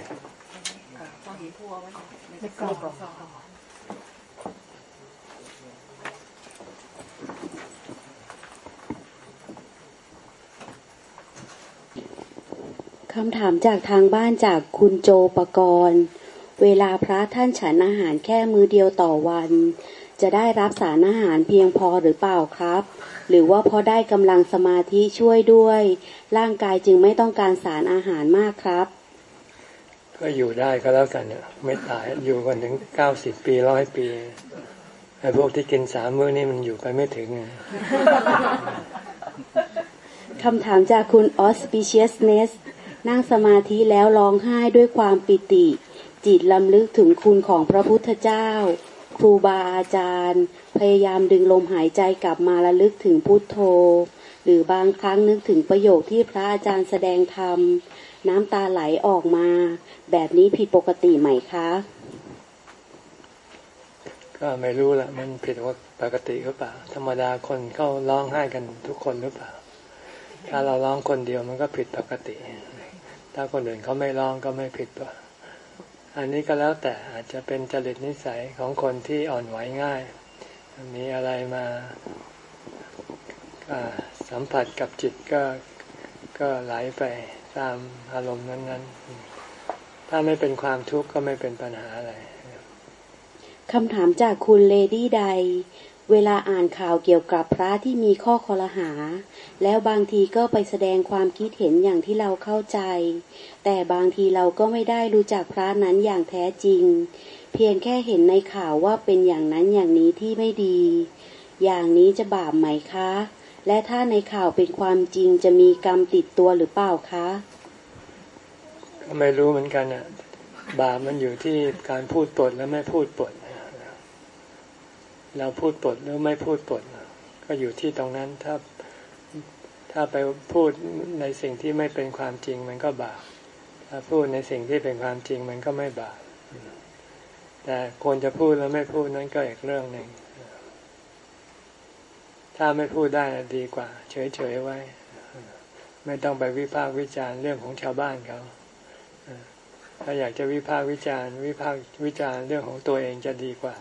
คำถามจากทางบ้านจากคุณโจปกรณ์ เวลาพระท่านฉันอาหารแค่มือเดียวต่อวัน จะได้รับสารอาหารเพียงพอหรือเปล่าครับ หรือว่าพอได้กำลังสมาธิช่วยด้วย ร่างกายจึงไม่ต้องการสารอาหารมากครับ ก็อยู่ได้ก็แล้วกันเนี่ยไม่ตายอยู่กันถึงเก้าสิบปีร้อยปีไอ้พวกที่กินสามมื้อนี่มันอยู่ไปไม่ถึงคำถามจากคุณ auspiciousness นั่งสมาธิแล้วร้องไห้ด้วยความปิติ จิตลำลึกถึงคุณของพระพุทธเจ้า ครูบาอาจารย์ พยายามดึงลมหายใจกลับมาระลึกถึงพุทโธ หรือบางครั้งนึกถึงประโยคที่พระอาจารย์แสดงธรรม น้ำตาไหลออกมา แบบนี้ผิดปกติไหมคะ ก็ไม่รู้ละมันผิดว่าปกติหรือเปล่า ธรรมดาคนเขาร้องไห้กันทุกคนหรือเปล่า ถ้าเราร้องคนเดียวมันก็ผิดปกติ ถ้าคนอื่นเขาไม่ร้องก็ไม่ผิดปะ อันนี้ก็แล้วแต่อาจจะเป็นจริตนิสัยของคนที่อ่อนไหวง่าย มีอะไรมาสัมผัสกับจิตก็ก็ไหลไปตามอารมณ์นั้น ๆ ถ้าไม่เป็นความทุกข์ก็ไม่เป็นปัญหาอะไรคำถามจากคุณเลดี้ใด เวลาอ่านข่าวเกี่ยวกับพระที่มีข้อคอรหา แล้วบางทีก็ไปแสดงความคิดเห็นอย่างที่เราเข้าใจ แต่บางทีเราก็ไม่ได้รู้จักพระนั้นอย่างแท้จริง เพียงแค่เห็นในข่าวว่าเป็นอย่างนั้นอย่างนี้ที่ไม่ดี อย่างนี้จะบาปไหมคะ และถ้าในข่าวเป็นความจริงจะมีกรรมติดตัวหรือเปล่าคะก็ไม่รู้เหมือนกันอะบาปมันอยู่ที่การพูดปดและไม่พูดปด เราพูดปดหรือไม่พูดปด ก็อยู่ที่ตรงนั้นถ้าถ้าไปพูดในสิ่งที่ไม่เป็นความจริงมันก็บาปถ้าพูดในสิ่งที่เป็นความจริงมันก็ไม่บาปแต่ควรจะพูดแล้วไม่พูดนั้นก็อีกเรื่องหนึ่ง ถ้าไม่พูดได้ดีกว่า เฉยๆไว้ ไม่ต้องไปวิพากษ์วิจารณ์เรื่องของชาวบ้านเขาถ้าอยากจะวิพากษ์วิจารณ์ วิพากษ์วิจารณ์เรื่องของตัวเองจะดีกว่า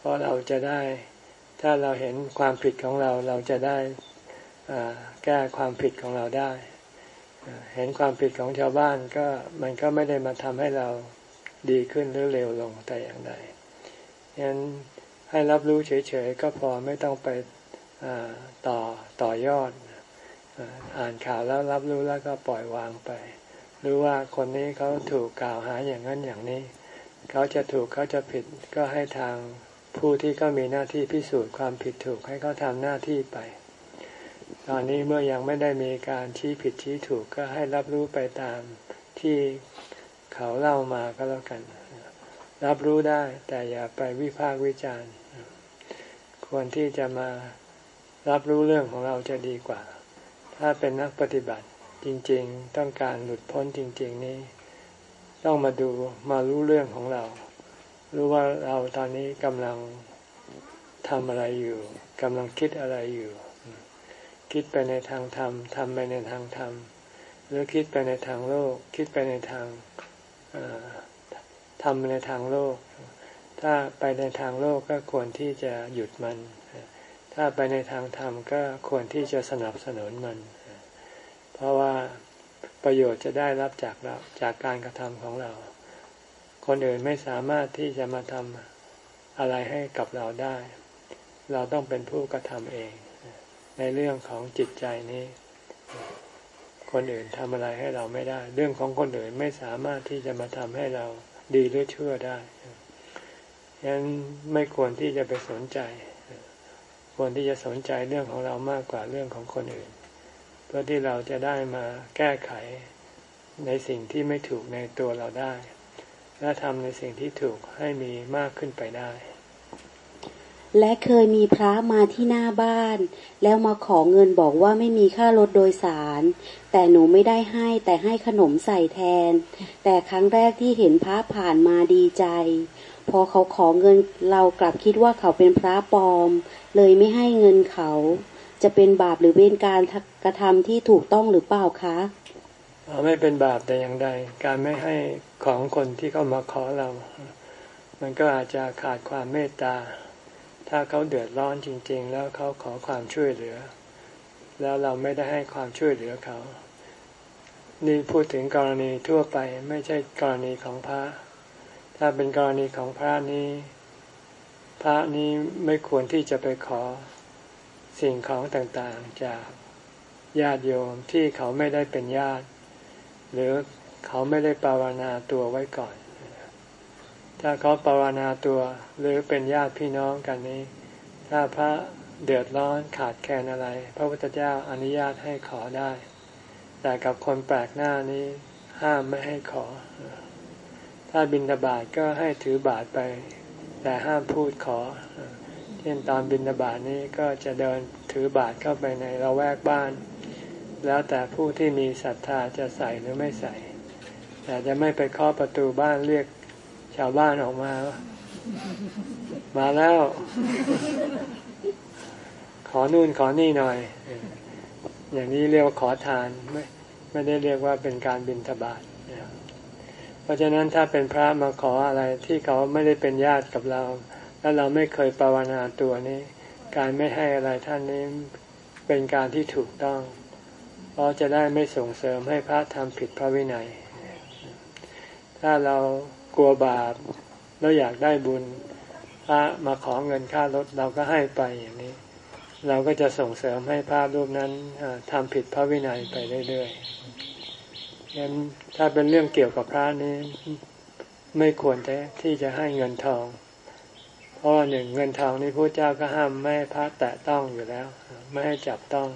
เพราะเราจะได้ ถ้าเราเห็นความผิดของเราเราจะได้แก้ความผิดของเราได้ เห็นความผิดของชาวบ้านก็มันก็ไม่ได้มาทำให้เราดีขึ้นหรือเร็วลงแต่อย่างใดฉะนั้นให้รับรู้เฉยๆก็พอไม่ต้องไปต่อต่อยอด อ่านข่าวแล้วรับรู้แล้วก็ปล่อยวางไปรู้ว่าคนนี้เขาถูกกล่าวหาอย่างนั้นอย่างนี้ เขาจะถูกเขาจะผิดก็ให้ทาง ผู้ที่ก็มีหน้าที่พิสูจน์ความผิดถูกให้เขาทำหน้าที่ไป ตอนนี้เมื่อยังไม่ได้มีการชี้ผิดชี้ถูกก็ให้รับรู้ไปตามที่เขาเล่ามาก็แล้วกัน รับรู้ได้แต่อย่าไปวิพากษ์วิจารณ์ควรที่จะมารับรู้เรื่องของเราจะดีกว่า ถ้าเป็นนักปฏิบัติจริง ๆ ต้องการหลุดพ้นจริง ๆ นี้ ต้องมาดูมารู้เรื่องของเรา รู้ว่าเราตอนนี้กำลังทำอะไรอยู่กำลังคิดอะไรอยู่ คิดไปในทางธรรมทำไปในทางธรรม หรือคิดไปในทางโลก คิดไปในทางทำในทางโลก ถ้าไปในทางโลกก็ควรที่จะหยุดมัน ถ้าไปในทางธรรมก็ควรที่จะสนับสนุนมัน เพราะว่าประโยชน์จะได้รับจากเราจากการกระทำของเรา คนอื่นไม่สามารถที่จะมาทำอะไรให้กับเราได้ เราต้องเป็นผู้กระทำเอง ในเรื่องของจิตใจนี้ คนอื่นทำอะไรให้เราไม่ได้ เรื่องของคนอื่นไม่สามารถที่จะมาทำให้เราดีหรือชั่วได้ฉะนั้นไม่ควรที่จะไปสนใจ ควรที่จะสนใจเรื่องของเรามากกว่าเรื่องของคนอื่น เพื่อที่เราจะได้มาแก้ไขในสิ่งที่ไม่ถูกในตัวเราได้ และทำในสิ่งที่ถูกให้มีมากขึ้นไปได้ และเคยมีพระมาที่หน้าบ้าน แล้วมาขอเงินบอกว่าไม่มีค่ารถโดยสาร แต่หนูไม่ได้ให้แต่ให้ขนมใส่แทน แต่ครั้งแรกที่เห็นพระผ่านมาดีใจ พอเขาขอเงินเรากลับคิดว่าเขาเป็นพระปลอม เลยไม่ให้เงินเขา จะเป็นบาปหรือเป็นการกระทำที่ถูกต้องหรือเปล่าคะ ไม่เป็นบาปแต่อย่างใด การไม่ให้ของคนที่เขามาขอเรา มันก็อาจจะขาดความเมตตา ถ้าเขาเดือดร้อนจริง ๆ แล้วเขาขอความช่วยเหลือ แล้วเราไม่ได้ให้ความช่วยเหลือเขา นี่พูดถึงกรณีทั่วไปไม่ใช่กรณีของพระ ถ้าเป็นกรณีของพระนี้ พระนี้ไม่ควรที่จะไปขอสิ่งของต่างๆจากญาติโยมที่เขาไม่ได้เป็นญาติ หรือเขาไม่ได้ปรารนาตัวไว้ก่อน ถ้าเขาปรารนาตัวหรือเป็นญาติพี่น้องกันนี้ ถ้าพระเดือดร้อนขาดแคลนอะไร พระพุทธเจ้าอนุญาตให้ขอได้ แต่กับคนแปลกหน้านี้ห้ามไม่ให้ขอ ถ้าบินบาตก็ให้ถือบาตไป แต่ห้ามพูดขอ เช่นตอนบินบาตนี้ก็จะเดินถือบาตเข้าไปในระแวกบ้าน แล้วแต่ผู้ที่มีศรัทธาจะใส่หรือไม่ใส่ แต่จะไม่ไปเคาะประตูบ้านเรียกชาวบ้านออกมา มาแล้ว ขอนู่นขอนี่หน่อย อย่างนี้เรียกว่าขอทานไม่ไม่ได้เรียกว่าเป็นการบินทบาทเพราะฉะนั้นถ้าเป็นพระมาขออะไรที่เขาไม่ได้เป็นญาติกับเรา แล้วเราไม่เคยภาวนาตัวนี้ การไม่ให้อะไรท่านนี้เป็นการที่ถูกต้อง ราะจะได้ไม่ส่งเสริมให้พระทำผิดพระวินัย ถ้าเรากลัวบาปแล้วอยากได้บุญพระมาขอเงินค่ารถเราก็ให้ไปอย่างนี้ เราก็จะส่งเสริมให้พระรูปนั้นทำผิดพระวินัยไปเรื่อยๆงั้นถ้าเป็นเรื่องเกี่ยวกับพระนี้ไม่ควรจะที่จะให้เงินทอง เพราะว่าหนึ่งเงินทองนี่พระเจ้าก็ห้ามไม่ให้พระแตะต้องอยู่แล้ว ไม่ให้จับต้อง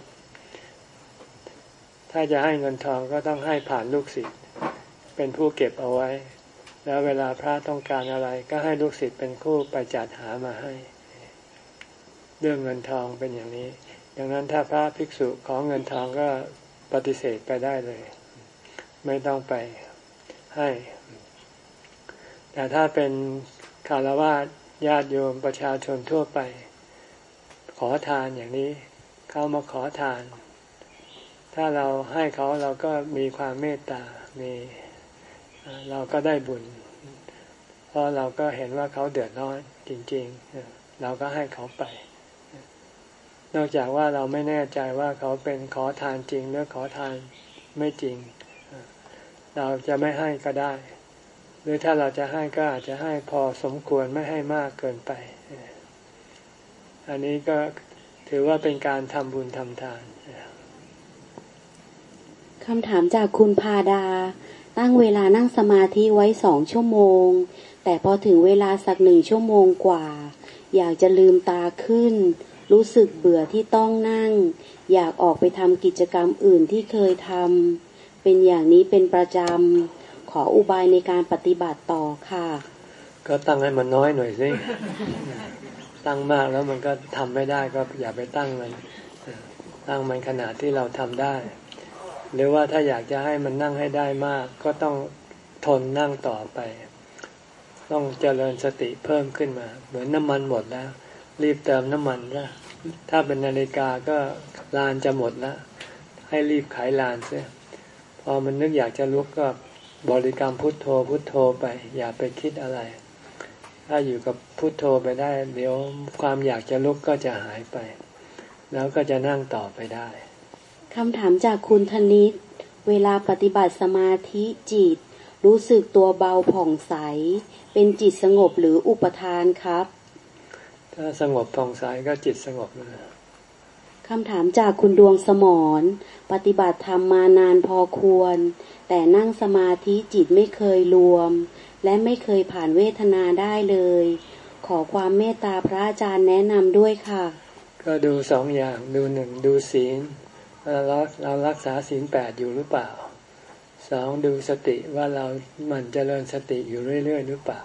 ถ้าจะให้เงินทองก็ต้องให้ผ่านลูกศิษย์เป็นผู้เก็บเอาไว้ แล้วเวลาพระต้องการอะไร ก็ให้ลูกศิษย์เป็นผู้ไปจัดหามาให้ เรื่องเงินทองเป็นอย่างนี้ ดังนั้นถ้าพระภิกษุขอเงินทองก็ปฏิเสธไปได้เลย ไม่ต้องไปให้ แต่ถ้าเป็นคารวะญาติโยมประชาชนทั่วไป ขอทานอย่างนี้ เข้ามาขอทาน ถ้าเราให้เขาเราก็มีความเมตตา มีเราก็ได้บุญ เพราะเราก็เห็นว่าเขาเดือดร้อนจริง ๆ เราก็ให้เขาไป นอกจากว่าเราไม่แน่ใจว่าเขาเป็นขอทานจริงหรือขอทานไม่จริง เราจะไม่ให้ก็ได้ หรือถ้าเราจะให้ก็อาจจะให้พอสมควรไม่ให้มากเกินไป อันนี้ก็ถือว่าเป็นการทำบุญทำทาน คำถามจากคุณพาดา ตั้งเวลานั่งสมาธิไว้สองชั่วโมง แต่พอถึงเวลาสักหนึ่งชั่วโมงกว่า อยากจะลืมตาขึ้น รู้สึกเบื่อที่ต้องนั่ง อยากออกไปทำกิจกรรมอื่นที่เคยทำเป็นอย่างนี้เป็นประจำขออุบายในการปฏิบัติต่อค่ะ ก็ตั้งให้มันน้อยหน่อยสิตั้งมากแล้วมันก็ทำไม่ได้ก็อย่าไปตั้งมันตั้งมันขนาดที่เราทำได้ หรือว่าถ้าอยากจะให้มันนั่งให้ได้มาก ก็ต้องทนนั่งต่อไป ต้องเจริญสติเพิ่มขึ้นมา เหมือนน้ำมันหมดแล้ว รีบเติมน้ำมันนะถ้าเป็นนาฬิกาก็ลานจะหมดแล้วให้รีบขายลานเสียพอมันนึกอยากจะลุกก็บริกรรมพุทโธพุทโธไป อย่าไปคิดอะไร ถ้าอยู่กับพุทโธไปได้ เดี๋ยวความอยากจะลุกก็จะหายไป แล้วก็จะนั่งต่อไปได้ คำถามจากคุณธนิต เวลาปฏิบัติสมาธิจิต รู้สึกตัวเบาผ่องใส เป็นจิตสงบหรืออุปทานครับ ถ้าสงบผ่องใสก็จิตสงบนะคำถามจากคุณดวงสมรปฏิบัติธรรมมานานพอควร แต่นั่งสมาธิจิตไม่เคยรวม และไม่เคยผ่านเวทนาได้เลย ขอความเมตตาพระอาจารย์แนะนำด้วยค่ะ ก็ดูสองอย่างดูหนึ่งดูศีล เราเรารักษาศีลแปดอยู่หรือเปล่าสองดูสติว่าเราหมั่นเจริญสติอยู่เรื่อย ๆ หรือเปล่า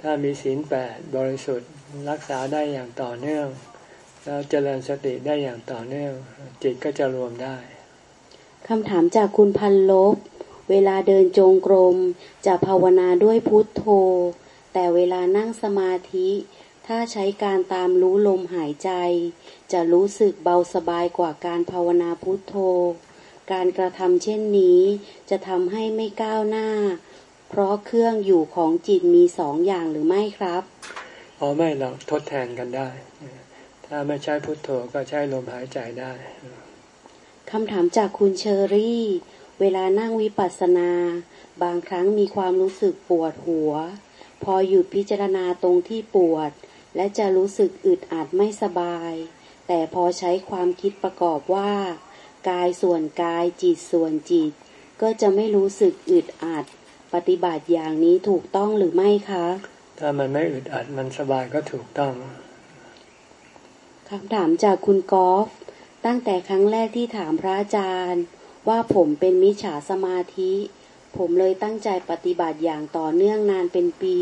ถ้ามีศีลแปดบริสุทธิ์รักษาได้อย่างต่อเนื่อง แล้วเจริญสติได้อย่างต่อเนื่อง จิตก็จะรวมได้คำถามจากคุณพันลบ เวลาเดินจงกรม จะภาวนาด้วยพุทโธ แต่เวลานั่งสมาธิ ถ้าใช้การตามรู้ลมหายใจจะรู้สึกเบาสบายกว่าการภาวนาพุทโธ การกระทำเช่นนี้ จะทำให้ไม่ก้าวหน้า เพราะเครื่องอยู่ของจิตมีสองอย่างหรือไม่ครับอ๋อไม่เราทดแทนกันได้ ถ้าไม่ใช้พุทโธก็ใช้ลมหายใจได้คำถามจากคุณเชอรี่ เวลานั่งวิปัสสนา บางครั้งมีความรู้สึกปวดหัว พอหยุดพิจารณาตรงที่ปวด และจะรู้สึกอึดอัดไม่สบาย แต่พอใช้ความคิดประกอบว่า กายส่วนกายจิตส่วนจิต ก็จะไม่รู้สึกอึดอัด ปฏิบัติอย่างนี้ถูกต้องหรือไม่คะ ถ้ามันไม่อึดอัดมันสบายก็ถูกต้องคำถามจากคุณกอล์ฟตั้งแต่ครั้งแรกที่ถามพระอาจารย์ ว่าผมเป็นมิจฉาสมาธิ ผมเลยตั้งใจปฏิบัติอย่างต่อเนื่องนานเป็นปี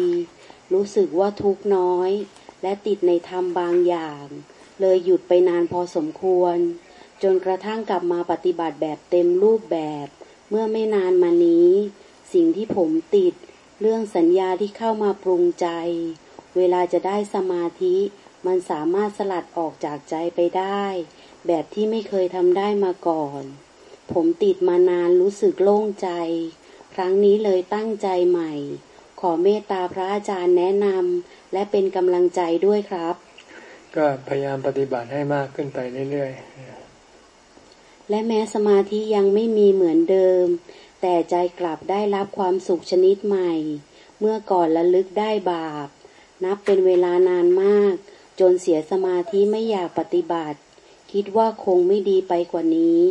รู้สึกว่าทุกน้อย และติดในธรรมบางอย่าง เลยหยุดไปนานพอสมควร จนกระทั่งกลับมาปฏิบัติแบบเต็มรูปแบบ เมื่อไม่นานมานี้ สิ่งที่ผมติด เรื่องสัญญาที่เข้ามาปรุงใจ เวลาจะได้สมาธิ มันสามารถสลัดออกจากใจไปได้ แบบที่ไม่เคยทำได้มาก่อน ผมติดมานานรู้สึกโล่งใจ ครั้งนี้เลยตั้งใจใหม่ ขอเมตตาพระอาจารย์แนะนำและเป็นกำลังใจด้วยครับ ก็พยายามปฏิบัติให้มากขึ้นไปเรื่อยๆ และแม้สมาธิยังไม่มีเหมือนเดิม แต่ใจกลับได้รับความสุขชนิดใหม่ เมื่อก่อนระลึกได้บาป นับเป็นเวลานานมาก จนเสียสมาธิไม่อยากปฏิบัติ คิดว่าคงไม่ดีไปกว่านี้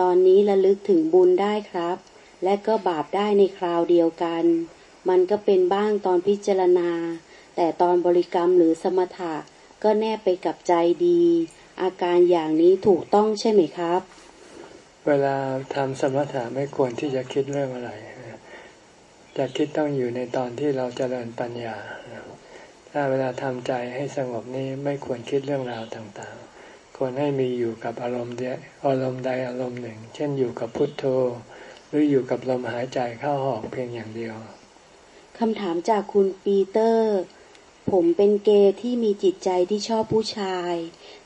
ตอนนี้ระลึกถึงบุญได้ครับ และก็บาปได้ในคราวเดียวกัน มันก็เป็นบ้างตอนพิจารณา แต่ตอนบริกรรมหรือสมถะ ก็แนบไปกับใจดี อาการอย่างนี้ถูกต้องใช่ไหมครับ เวลาทำสมถะไม่ควรที่จะคิดเรื่องอะไร จะคิดต้องอยู่ในตอนที่เราจเจริญปัญญา ถ้าเวลาทำใจให้สงบนี้ไม่ควรคิดเรื่องราวต่างๆ ควรให้มีอยู่กับอารมณ์เดียอารมณ์ใดอารมณ์หนึ่ง เช่นอยู่กับพุทโธ หรืออยู่กับลมหายใจเข้าออกเพียงอย่างเดียวคำถามจากคุณปีเตอร์ ผมเป็นเกย์ที่มีจิตใจที่ชอบผู้ชาย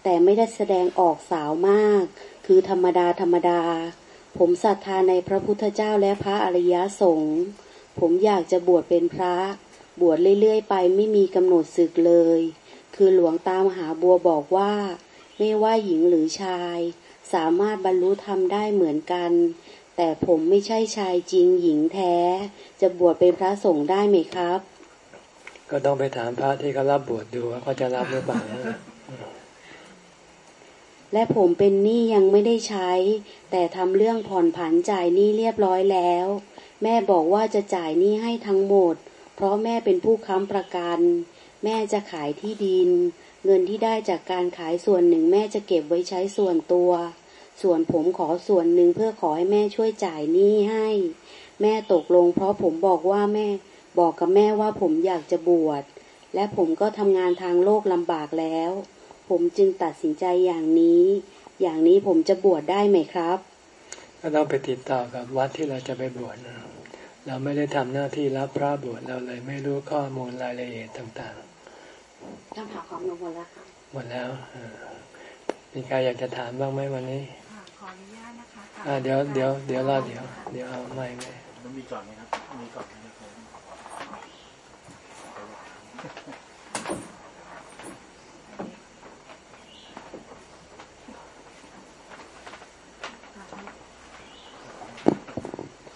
แต่ไม่ได้แสดงออกสาวมาก คือธรรมดาธรรมดา ผมศรัทธาในพระพุทธเจ้าและพระอริยสงฆ์ผมอยากจะบวชเป็นพระ บวชเรื่อยๆ ไปไม่มีกำหนดศึกเลย คือหลวงตามหาบัวบอกว่า ไม่ว่าหญิงหรือชาย สามารถบรรลุธรรมได้เหมือนกัน แต่ผมไม่ใช่ชายจริงหญิงแท้ จะบวชเป็นพระสงฆ์ได้ไหมครับ ก็ต้องไปถามพระที่เขารับบวชดูว่าเขาจะรับหรือเปล่าและผมเป็นหนี้ยังไม่ได้ใช้ แต่ทำเรื่องผ่อนผันจ่ายหนี้เรียบร้อยแล้ว แม่บอกว่าจะจ่ายหนี้ให้ทั้งหมด เพราะแม่เป็นผู้ค้ำประกัน แม่จะขายที่ดิน เงินที่ได้จากการขายส่วนหนึ่งแม่จะเก็บไว้ใช้ส่วนตัว ส่วนผมขอส่วนหนึ่งเพื่อขอให้แม่ช่วยจ่ายหนี้ให้ แม่ตกลงเพราะผมบอกว่าแม่ บอกกับแม่ว่าผมอยากจะบวช และผมก็ทำงานทางโลกลำบากแล้ว ผมจึงตัดสินใจอย่างนี้ อย่างนี้ผมจะบวชได้ไหมครับ ก็ต้องไปติดต่อกับวัดที่เราจะไปบวชเราไม่ได้ทำหน้าที่รับพระบวชเราเลยไม่รู้ข้อมูลรายละเอียดต่างๆคำถามของหมดแล้วค่ะหมดแล้วมีใครอยากจะถามบ้างไหมวันนี้อ่าเดี๋ยวเดี๋ยวเดี๋ยวรอเดี๋ยว เดี๋ยวเอาไม่ไม่ต้องมีก่อนไหมครับมีก่อน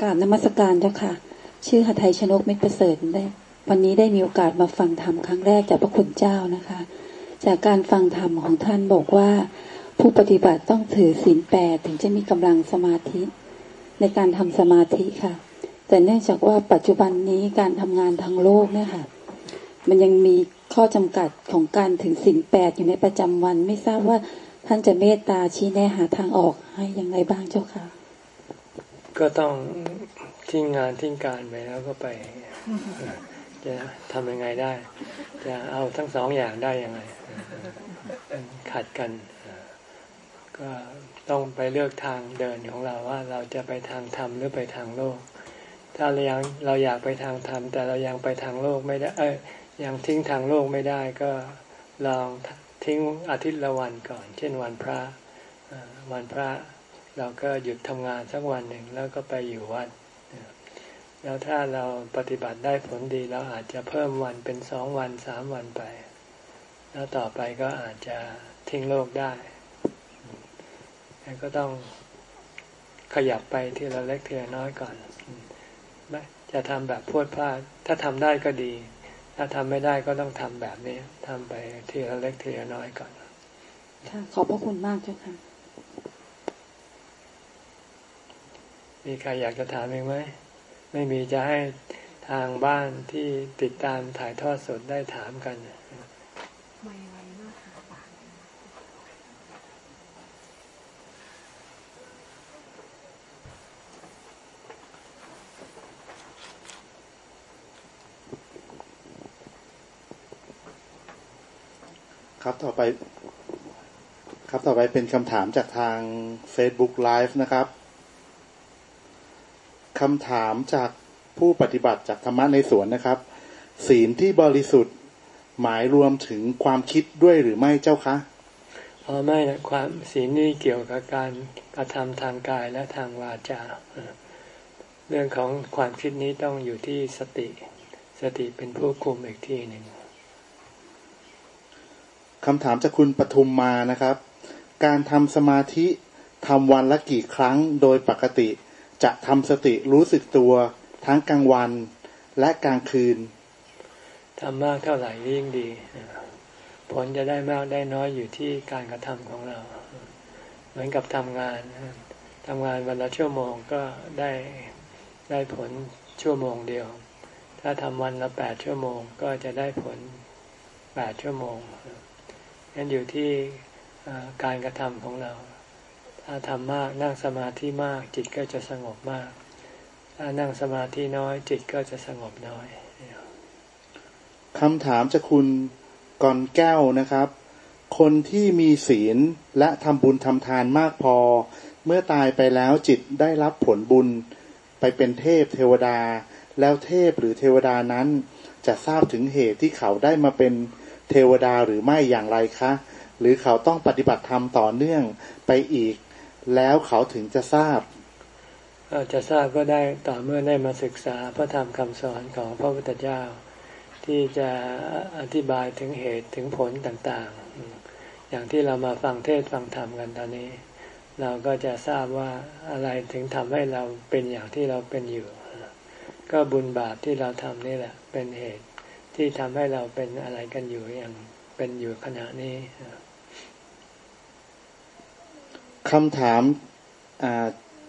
กราบนมัสการเจ้าค่ะ ชื่อหทัยชนกมิตประเสริฐได้ วันนี้ได้มีโอกาสมาฟังธรรมครั้งแรกจากพระคุณเจ้านะคะ จากการฟังธรรมของท่านบอกว่า ผู้ปฏิบัติต้องถือศีลแปดถึงจะมีกำลังสมาธิ ในการทำสมาธิค่ะ แต่เนื่องจากว่าปัจจุบันนี้การทำงานทางโลกเนี่ยค่ะมันยังมีข้อจำกัดของการถึงศีลแปดอยู่ในประจำวัน ไม่ทราบว่าท่านจะเมตตาชี้แนะหาทางออกให้อย่างไรบ้างเจ้าค่ะ ก็ต้องทิ้งงานทิ้งการไปแล้วก็ไป จะทำยังไงได้ จะเอาทั้งสองอย่างได้ยังไงขัดกัน ก็ต้องไปเลือกทางเดินของเราว่าเราจะไปทางธรรมหรือไปทางโลก ถ้าเรายังเราอยากไปทางธรรมแต่เรายังไปทางโลกไม่ได้ เอ้ยยังทิ้งทางโลกไม่ได้ก็ลองทิ้งอาทิตย์ละวันก่อน เช่นวันพระวันพระ เราก็หยุดทำงานสักวันหนึ่งแล้วก็ไปอยู่วัดแล้วถ้าเราปฏิบัติได้ผลดีเราอาจจะเพิ่มวันเป็นสองวันสามวันไป แล้วต่อไปก็อาจจะทิ้งโลกได้ก็ต้องขยับไปทีละเล็กทีละน้อยก่อนจะทำแบบพวดพลาดถ้าทำได้ก็ดี ถ้าทำไม่ได้ก็ต้องทำแบบนี้ทำไปทีละเล็กทีละน้อยก่อนขอบพระคุณมากเจ้าค่ะ มีใครอยากจะถามเองไหม ไม่มีจะให้ทางบ้านที่ติดตามถ่ายทอดสดได้ถามกันครับต่อไป ครับต่อไปเป็นคำถามจากทาง Facebook Live นะครับ คำถามจากผู้ปฏิบัติจากธรรมะในสวนนะครับ ศีลที่บริสุทธิ์หมายรวมถึงความคิดด้วยหรือไม่เจ้าคะอ๋อไม่นะความศีลนี่เกี่ยวกับการกระทำทางกายและทางวาจา เรื่องของความคิดนี้ต้องอยู่ที่สติ สติเป็นผู้คุมอีกที่หนึ่งคำถามจากคุณปทุมมานะครับ การทำสมาธิทำวันละกี่ครั้งโดยปกติ จะทำสติรู้สึกตัวทั้งกลางวันและกลางคืนทำมากเท่าไหร่ยิ่งดี ผลจะได้มากได้น้อยอยู่ที่การกระทำของเรา เหมือนกับทำงานทำงานวันละชั่วโมงก็ได้ได้ผลชั่วโมงเดียว ถ้าทำวันละแปดชั่วโมงก็จะได้ผลแปดชั่วโมงนั่นอยู่ที่การกระทำของเรา ถ้าทำมากนั่งสมาธิมาก จิตก็จะสงบมาก ถ้านั่งสมาธิน้อย จิตก็จะสงบน้อยคำถามจะคุณก่อนแก้วนะครับ คนที่มีศีลและทำบุญทำทานมากพอ เมื่อตายไปแล้วจิตได้รับผลบุญ ไปเป็นเทพเทวดา แล้วเทพหรือเทวดานั้น จะทราบถึงเหตุที่เขาได้มาเป็นเทวดาหรือไม่อย่างไรคะ หรือเขาต้องปฏิบัติธรรมต่อเนื่องไปอีก แล้วเขาถึงจะทราบจะทราบก็ได้ต่อเมื่อได้มาศึกษาพระธรรมคำสอนของพระพุทธเจ้า ที่จะอธิบายถึงเหตุถึงผลต่างๆ อย่างที่เรามาฟังเทศฟังธรรมกันตอนนี้ เราก็จะทราบว่าอะไรถึงทำให้เราเป็นอย่างที่เราเป็นอยู่ ก็บุญบาปที่เราทำนี่แหละ เป็นเหตุที่ทำให้เราเป็นอะไรกันอยู่อย่างเป็นอยู่ขณะนี้ คำถาม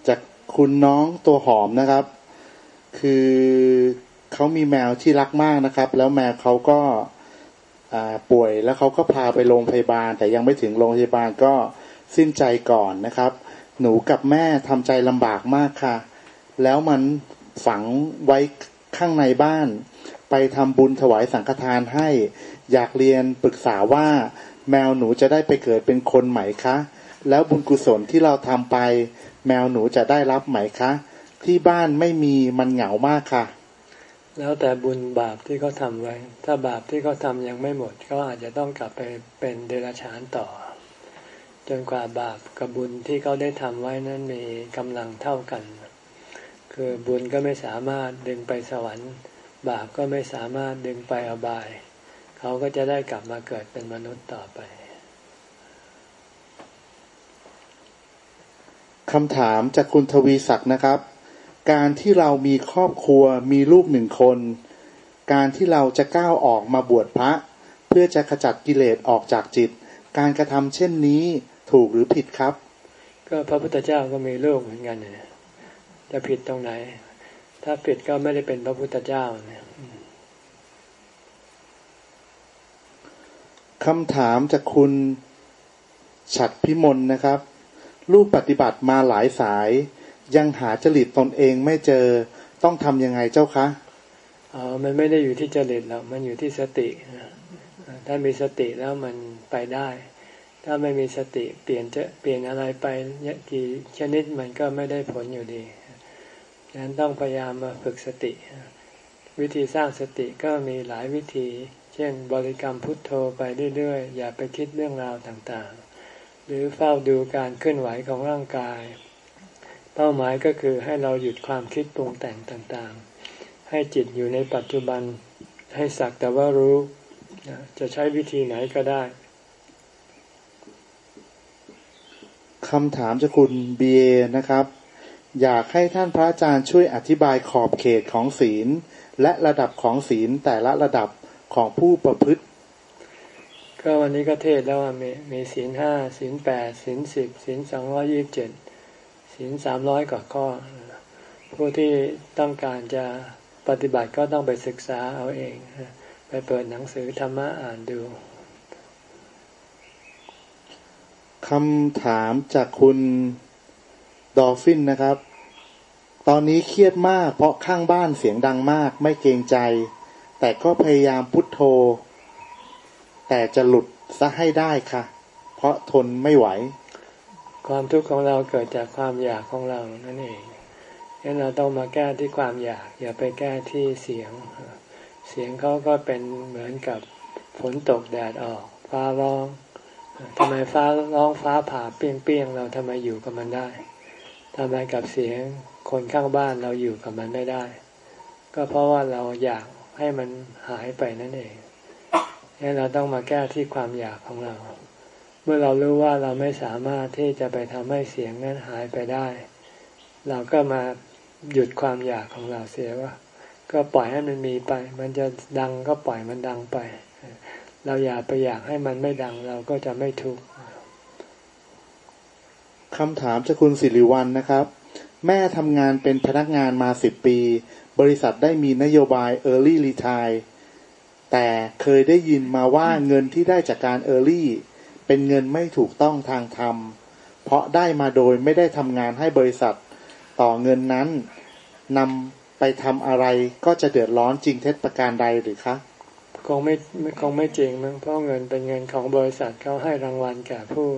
จากคุณน้องตัวหอมนะครับ คือเขามีแมวที่รักมากนะครับ แล้วแมวเขาก็ป่วยแล้วเขาก็พาไปโรงพยาบาล แต่ยังไม่ถึงโรงพยาบาลก็สิ้นใจก่อนนะครับ หนูกับแม่ทำใจลำบากมากค่ะ แล้วมันฝังไว้ข้างในบ้าน ไปทำบุญถวายสังฆทานให้ อยากเรียนปรึกษาว่าแมวหนูจะได้ไปเกิดเป็นคนไหมคะ แล้วบุญกุศลที่เราทำไป แมวหนูจะได้รับไหมคะ ที่บ้านไม่มีมันเหงามากค่ะ แล้วแต่บุญบาปที่เขาทาไว้ ถ้าบาปที่เขาทายังไม่หมดเขาอาจจะต้องกลับไปเป็นเดรัจฉานต่อ จนกว่าบาปกับบุญที่เขาได้ทำไว้นั้นมีกำลังเท่ากัน คือบุญก็ไม่สามารถดึงไปสวรรค์ บาปก็ไม่สามารถดึงไปอบาย เขาก็จะได้กลับมาเกิดเป็นมนุษย์ต่อไป คำถามจากคุณทวีศักดิ์นะครับ การที่เรามีครอบครัวมีลูกหนึ่งคน การที่เราจะก้าวออกมาบวชพระ เพื่อจะขจัดกิเลสออกจากจิต การกระทำเช่นนี้ถูกหรือผิดครับ ก็พระพุทธเจ้าก็มีลูกเหมือนกันเนี่ยจะผิดตรงไหน ถ้าผิดก็ไม่ได้เป็นพระพุทธเจ้าเนี่ยคำถามจากคุณฉัดพิมลนะครับ ลูกปฏิบัติมาหลายสาย ยังหาจริตตนเองไม่เจอต้องทำยังไงเจ้าคะออมันไม่ได้อยู่ที่จริตหรอกมันอยู่ที่สติถ้ามีสติแล้วมันไปได้ ถ้าไม่มีสติเปลี่ยนจะเปลี่ยนอะไรไปกี่ชนิดมันก็ไม่ได้ผลอยู่ดีฉะนั้นต้องพยายามมาฝึกสติ วิธีสร้างสติก็มีหลายวิธี เช่น บริกรรมพุทโธไปเรื่อยๆ อย่าไปคิดเรื่องราวต่างๆ หรือเฝ้าดูการเคลื่อนไหวของร่างกาย เป้าหมายก็คือให้เราหยุดความคิดปรุงแต่งต่างๆ ให้จิตอยู่ในปัจจุบัน ให้สักแต่ว่ารู้จะใช้วิธีไหนก็ได้คำถามจากคุณเบียนะครับ อยากให้ท่านพระอาจารย์ช่วยอธิบายขอบเขตของศีล และระดับของศีลแต่ละระดับของผู้ประพฤติ ก็วันนี้ก็เทศแล้วมีมีศีลห้าศีลแปดศีลสิบศีลสองร้อยี่บเจ็ดศีลสามร้อยกว่าข้อ ผู้ที่ต้องการจะปฏิบัติก็ต้องไปศึกษาเอาเอง ไปเปิดหนังสือธรรมะอ่านดูคำถามจากคุณดอฟฟินนะครับ ตอนนี้เครียดมากเพราะข้างบ้านเสียงดังมากไม่เกรงใจ แต่ก็พยายามพุทโธ แต่จะหลุดซะให้ได้ค่ะ เพราะทนไม่ไหว ความทุกข์ของเราเกิดจากความอยากของเรานั่นเองงั้นเราต้องมาแก้ที่ความอยาก อย่าไปแก้ที่เสียง เสียงเขาก็เป็นเหมือนกับฝนตกแดดออก ฟ้าร้องทำไมฟ้าร้องฟ้าผ่าเปี้ยงเปี้ยงเราทำไมอยู่กับมันได้ทำไมกับเสียงคนข้างบ้านเราอยู่กับมันไม่ได้ ก็เพราะว่าเราอยากให้มันหายไปนั่นเอง นี่เราต้องมาแก้ที่ความอยากของเรา เมื่อเรารู้ว่าเราไม่สามารถที่จะไปทำให้เสียงนั้นหายไปได้ เราก็มาหยุดความอยากของเราเสียว่า ก็ปล่อยให้มันมีไป มันจะดังก็ปล่อยมันดังไป เราอย่าไปอยากให้มันไม่ดังเราก็จะไม่ทุกข์คำถามจากคุณสิริวัลนนะครับ แม่ทำงานเป็นพนักงานมาสิบปี บริษัทได้มีนโยบาย Early Retire แต่เคยได้ยินมาว่าเงินที่ได้จากการ Early เป็นเงินไม่ถูกต้องทางธรรม เพราะได้มาโดยไม่ได้ทำงานให้บริษัท ต่อเงินนั้นนำไปทำอะไรก็จะเดือดร้อนจริงเท็จประการใดหรือคะคงไม่คงไม่จริงมั้งเพราะเงินเป็นเงินของบริษัทเขาให้รางวัลแก่ผู้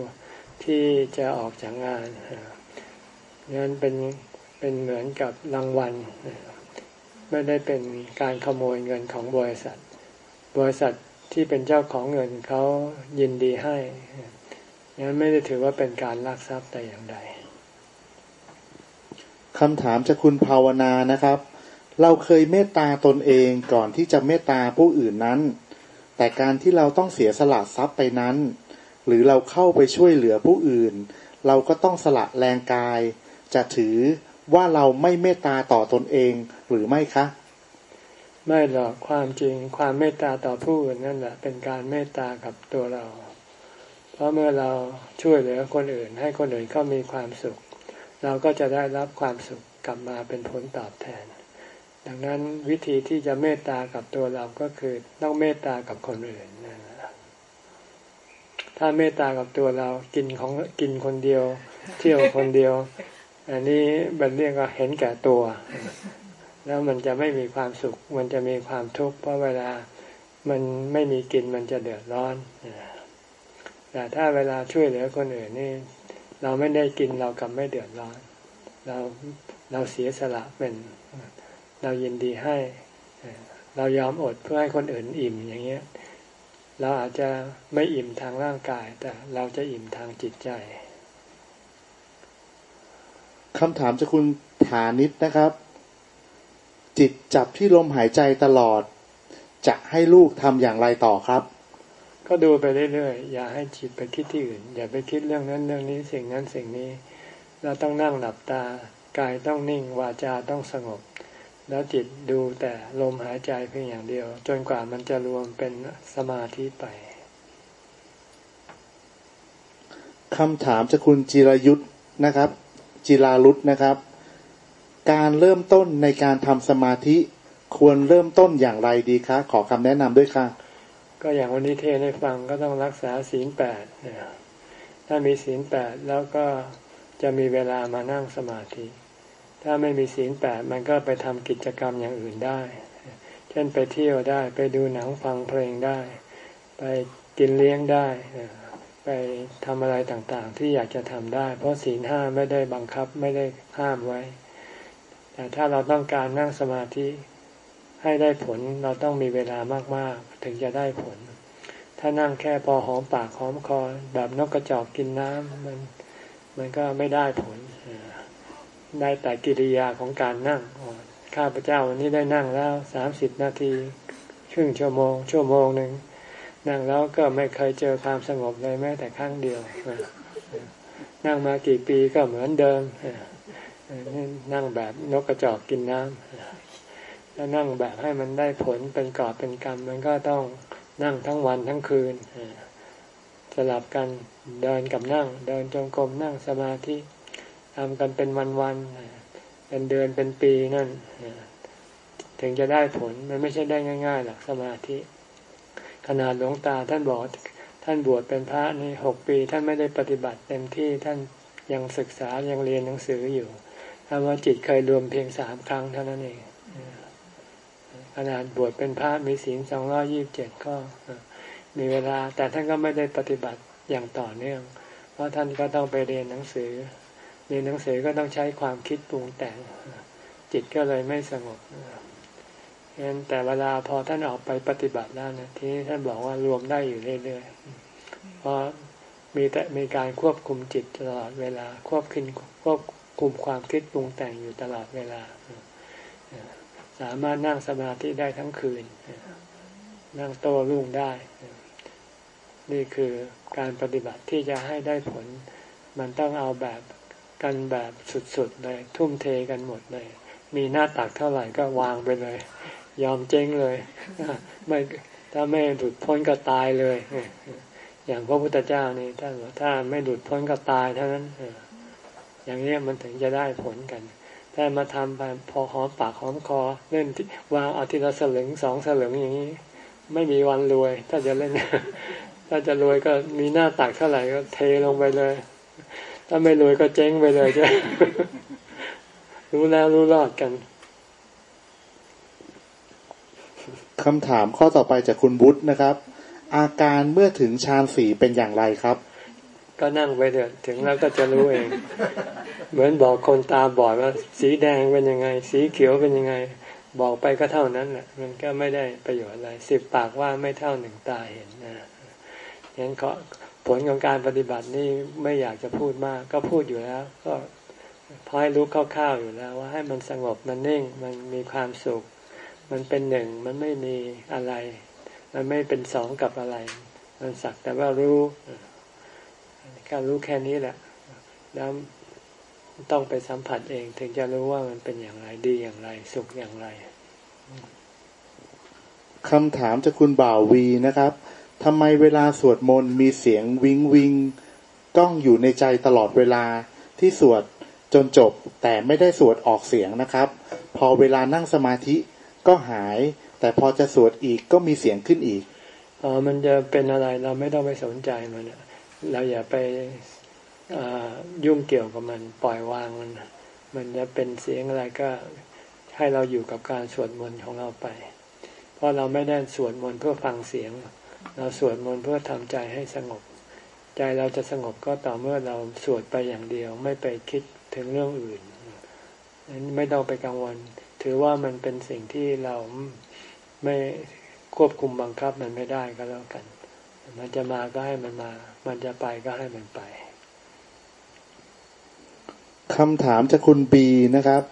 ที่จะออกจากงานเงินเป็นเป็นเหมือนกับรางวัลไม่ได้เป็นการขโมยเงินของบริษัท บริษัทที่เป็นเจ้าของเงินเขายินดีให้งั้นไม่ได้ถือว่าเป็นการลักทรัพย์แต่อย่างใดคำถามจากคุณภาวนานะครับ เราเคยเมตตาตนเองก่อนที่จะเมตตาผู้อื่นนั้น แต่การที่เราต้องเสียสละทรัพย์ไปนั้น หรือเราเข้าไปช่วยเหลือผู้อื่น เราก็ต้องสละแรงกาย จะถือว่าเราไม่เมตตาต่อตนเองหรือไม่คะ ไม่หรอกความจริงความเมตตาต่อผู้อื่นนั่นแหละเป็นการเมตตากับตัวเรา เพราะเมื่อเราช่วยเหลือคนอื่น ให้คนอื่นเขามีความสุข เราก็จะได้รับความสุขกลับมาเป็นผลตอบแทน ดังนั้นวิธีที่จะเมตตากับตัวเราก็คือต้องเมตตากับคนอื่นนะถ้าเมตตากับตัวเรากินของกินคนเดียว เที่ยวคนเดียว อันนี้เป็นเรียกว่าเห็นแก่ตัว แล้วมันจะไม่มีความสุข มันจะมีความทุกข์เพราะเวลามันไม่มีกินมันจะเดือดร้อนแต่ถ้าเวลาช่วยเหลือคนอื่นนี่ เราไม่ได้กินเรากลับไม่เดือดร้อน เราเราเสียสละเป็น เรายินดีให้ เรายอมอดเพื่อให้คนอื่นอิ่มอย่างเงี้ย เราอาจจะไม่อิ่มทางร่างกาย แต่เราจะอิ่มทางจิตใจคำถามจากคุณฐานิตนะครับ จิตจับที่ลมหายใจตลอด จะให้ลูกทำอย่างไรต่อครับ ก็ดูไปเรื่อยๆ อย่าให้จิตไปคิดที่อื่น อย่าไปคิดเรื่องนั้นเรื่องนี้สิ่งนั้นสิ่งนี้ เราต้องนั่งหลับตากายต้องนิ่งวาจาต้องสงบ แล้วจิตดูแต่ลมหายใจเพียงอย่างเดียว จนกว่ามันจะรวมเป็นสมาธิไปคำถามจากคุณจิรายุทธนะครับ จิราลุทธนะครับ การเริ่มต้นในการทำสมาธิควรเริ่มต้นอย่างไรดีคะ ขอคำแนะนำด้วยค่ะ ก็อย่างวันนี้เทศให้ฟังก็ต้องรักษาศีลแปดถ้ามีศีลแปดแล้วก็จะมีเวลามานั่งสมาธิ ถ้าไม่มีศีลแปดมันก็ไปทำกิจกรรมอย่างอื่นได้ เช่นไปเที่ยวได้ ไปดูหนังฟังเพลงได้ ไปกินเลี้ยงได้ ไปทำอะไรต่างๆ ที่อยากจะทำได้ เพราะศีลห้าไม่ได้บังคับไม่ได้ห้ามไว้ แต่ถ้าเราต้องการนั่งสมาธิให้ได้ผลเราต้องมีเวลามากๆ ถึงจะได้ผล ถ้านั่งแค่พอหอมปากหอมคอแบบนกกระจอกกินน้ำมันมันก็ไม่ได้ผล ได้แต่กิริยาของการนั่งข้าพเจ้าวันนี้ได้นั่งแล้วสามสิบนาทีครึ่งชั่วโมง ชั่วโมงหนึ่งนั่งแล้วก็ไม่เคยเจอความสงบเลยแม้แต่ครั้งเดียว นั่งมากี่ปีก็เหมือนเดิม นั่งแบบนกกระจอกกินน้ำแล้วนั่งแบบให้มันได้ผลเป็นกอบเป็นกรรม มันก็ต้องนั่งทั้งวันทั้งคืนสลับกันเดินกับนั่ง เดินจงกรมนั่งสมาธิทำกันเป็นวันๆเป็นเดือนเป็นปีนั่นถึงจะได้ผลมันไม่ใช่ได้ง่ายๆหรอกสมาธิ ขนาดหลวงตาท่านบอกท่านบวชเป็นพระนี่หกปี ท่านไม่ได้ปฏิบัติเต็มที่ท่านยังศึกษายังเรียนหนังสืออยู่ คำว่าจิตเคยรวมเพียงสามครั้งเท่านั้นเองขนาดบวชเป็นพระมีศีลสองร้อยี่บเจ็ดก็มีเวลา แต่ท่านก็ไม่ได้ปฏิบัติอย่างต่อเนื่อง เพราะท่านก็ต้องไปเรียนหนังสือ เรียนหนังสือก็ต้องใช้ความคิดปรุงแต่ง จิตก็เลยไม่สงบงั้นแต่เวลาพอท่านออกไปปฏิบัติแล้วนะทีนี้ท่านบอกว่ารวมได้อยู่เรื่อยๆเพราะมีแต่มีการควบคุมจิตตลอดเวลาควบคุมควบ คุมความคิดปรุงแต่งอยู่ตลอดเวลา สามารถนั่งสมาธิได้ทั้งคืน นั่งโต้รุ่งได้ นี่คือการปฏิบัติที่จะให้ได้ผล มันต้องเอาแบบกันแบบสุดๆเลย ทุ่มเทกันหมดเลย มีหน้าตักเท่าไหร่ก็วางไปเลย ยอมเจ๊งเลยไม่ถ้าไม่หลุดพ้นก็ตายเลย อย่างพระพุทธเจ้านี่ถ้าถ้าไม่หลุดพ้นก็ตายเท่านั้น อย่างนี้มันถึงจะได้ผลกัน ถ้ามาทำไปพอหอมปากหอมคอเล่นวางเอาทีละสลึงสองสลึงอย่างนี้ ไม่มีวันรวย ถ้าจะเล่น ถ้าจะรวยก็มีหน้าตักเท่าไหร่ก็เทลงไปเลย ถ้าไม่รวยก็เจ๊งไปเลยจ้ะรู้แล้วรู้รอดกันคำถามข้อต่อไปจากคุณบุตรนะครับ อาการเมื่อถึงฌานสี่เป็นอย่างไรครับ ก็นั่งไปเถอะถึงแล้วก็จะรู้เอง เหมือนบอกคนตาบอดว่า สีแดงเป็นยังไง สีเขียวเป็นยังไง บอกไปก็เท่านั้นแหละมันก็ไม่ได้ประโยชน์อะไรสิบปากว่าไม่เท่าหนึ่งตาเห็นนะงั้นขาผลของการปฏิบัตินี่ไม่อยากจะพูดมาก ก็พูดอยู่แล้ว ก็พายรู้คร่าวๆอยู่แล้ว ว่าให้มันสงบมันนิ่ง มันมีความสุข มันเป็นหนึ่งมันไม่มีอะไร มันไม่เป็นสองกับอะไร มันสักแต่ว่ารู้ การรู้แค่นี้แหละ แล้วต้องไปสัมผัสเอง ถึงจะรู้ว่ามันเป็นอย่างไรดีอย่างไร สุขอย่างไรคำถามจากคุณบ่าววีนะครับทำไมเวลาสวดมนต์มีเสียงวิงวิงก้องอยู่ในใจตลอดเวลาที่สวดจนจบ แต่ไม่ได้สวดออกเสียงนะครับ พอเวลานั่งสมาธิก็หาย แต่พอจะสวดอีกก็มีเสียงขึ้นอีกอ๋อมันจะเป็นอะไรเราไม่ต้องไปสนใจมัน เราอย่าไปยุ่งเกี่ยวกับมันปล่อยวางมัน มันจะเป็นเสียงอะไรก็ให้เราอยู่กับการสวดมนต์ของเราไป เพราะเราไม่ได้สวดมนต์เพื่อฟังเสียง เราสวดมนต์เพื่อทำใจให้สงบ ใจเราจะสงบก็ต่อเมื่อเราสวดไปอย่างเดียว ไม่ไปคิดถึงเรื่องอื่นนั้นไม่ต้องไปกังวล ถือว่ามันเป็นสิ่งที่เราไม่ควบคุมบังคับมันไม่ได้ก็แล้วกัน มันจะมาก็ให้มันมา มันจะไปก็ให้มันไปคำถามจากคุณบีนะครับ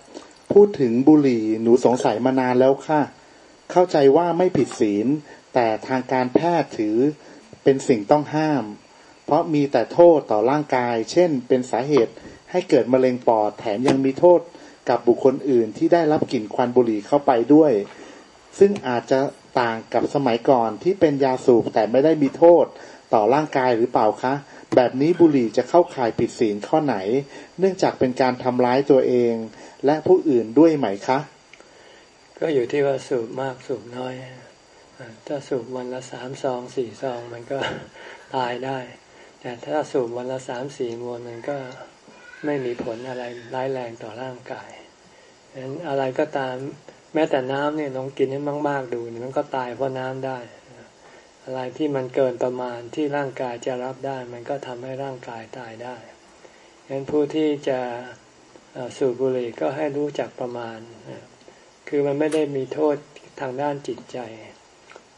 พูดถึงบุหรี่หนูสงสัยมานานแล้วค่ะ เข้าใจว่าไม่ผิดศีล แต่ทางการแพทย์ถือเป็นสิ่งต้องห้าม เพราะมีแต่โทษต่อร่างกาย เช่น เป็นสาเหตุให้เกิดมะเร็งปอดแถมยังมีโทษกับบุคคลอื่นที่ได้รับกลิ่นควันบุหรี่เข้าไปด้วย ซึ่งอาจจะ ต่างกับสมัยก่อนที่เป็นยาสูบแต่ไม่ได้มีโทษต่อร่างกายหรือเปล่าคะ แบบนี้บุหรี่จะเข้าข่ายผิดศีลข้อไหน เนื่องจากเป็นการทำร้ายตัวเอง และผู้อื่นด้วยไหมคะ ก็อยู่ที่ว่าสูบมากสูบน้อย ถ้าสูบวันละสามซองสี่ซองมันก็ตายได้ แต่ถ้าสูบวันละสามสี่มวนมันก็ไม่มีผลอะไรร้ายแรงต่อร่างกายฉะนั้นอะไรก็ตาม แม้แต่น้ำเนี่ยลองกินให้มากๆดูมันก็ตายเพราะน้ำได้ อะไรที่มันเกินประมาณที่ร่างกายจะรับได้ มันก็ทำให้ร่างกายตายได้ฉะนั้นผู้ที่จะสูบบุหรี่ก็ให้รู้จักประมาณ คือมันไม่ได้มีโทษทางด้านจิตใจ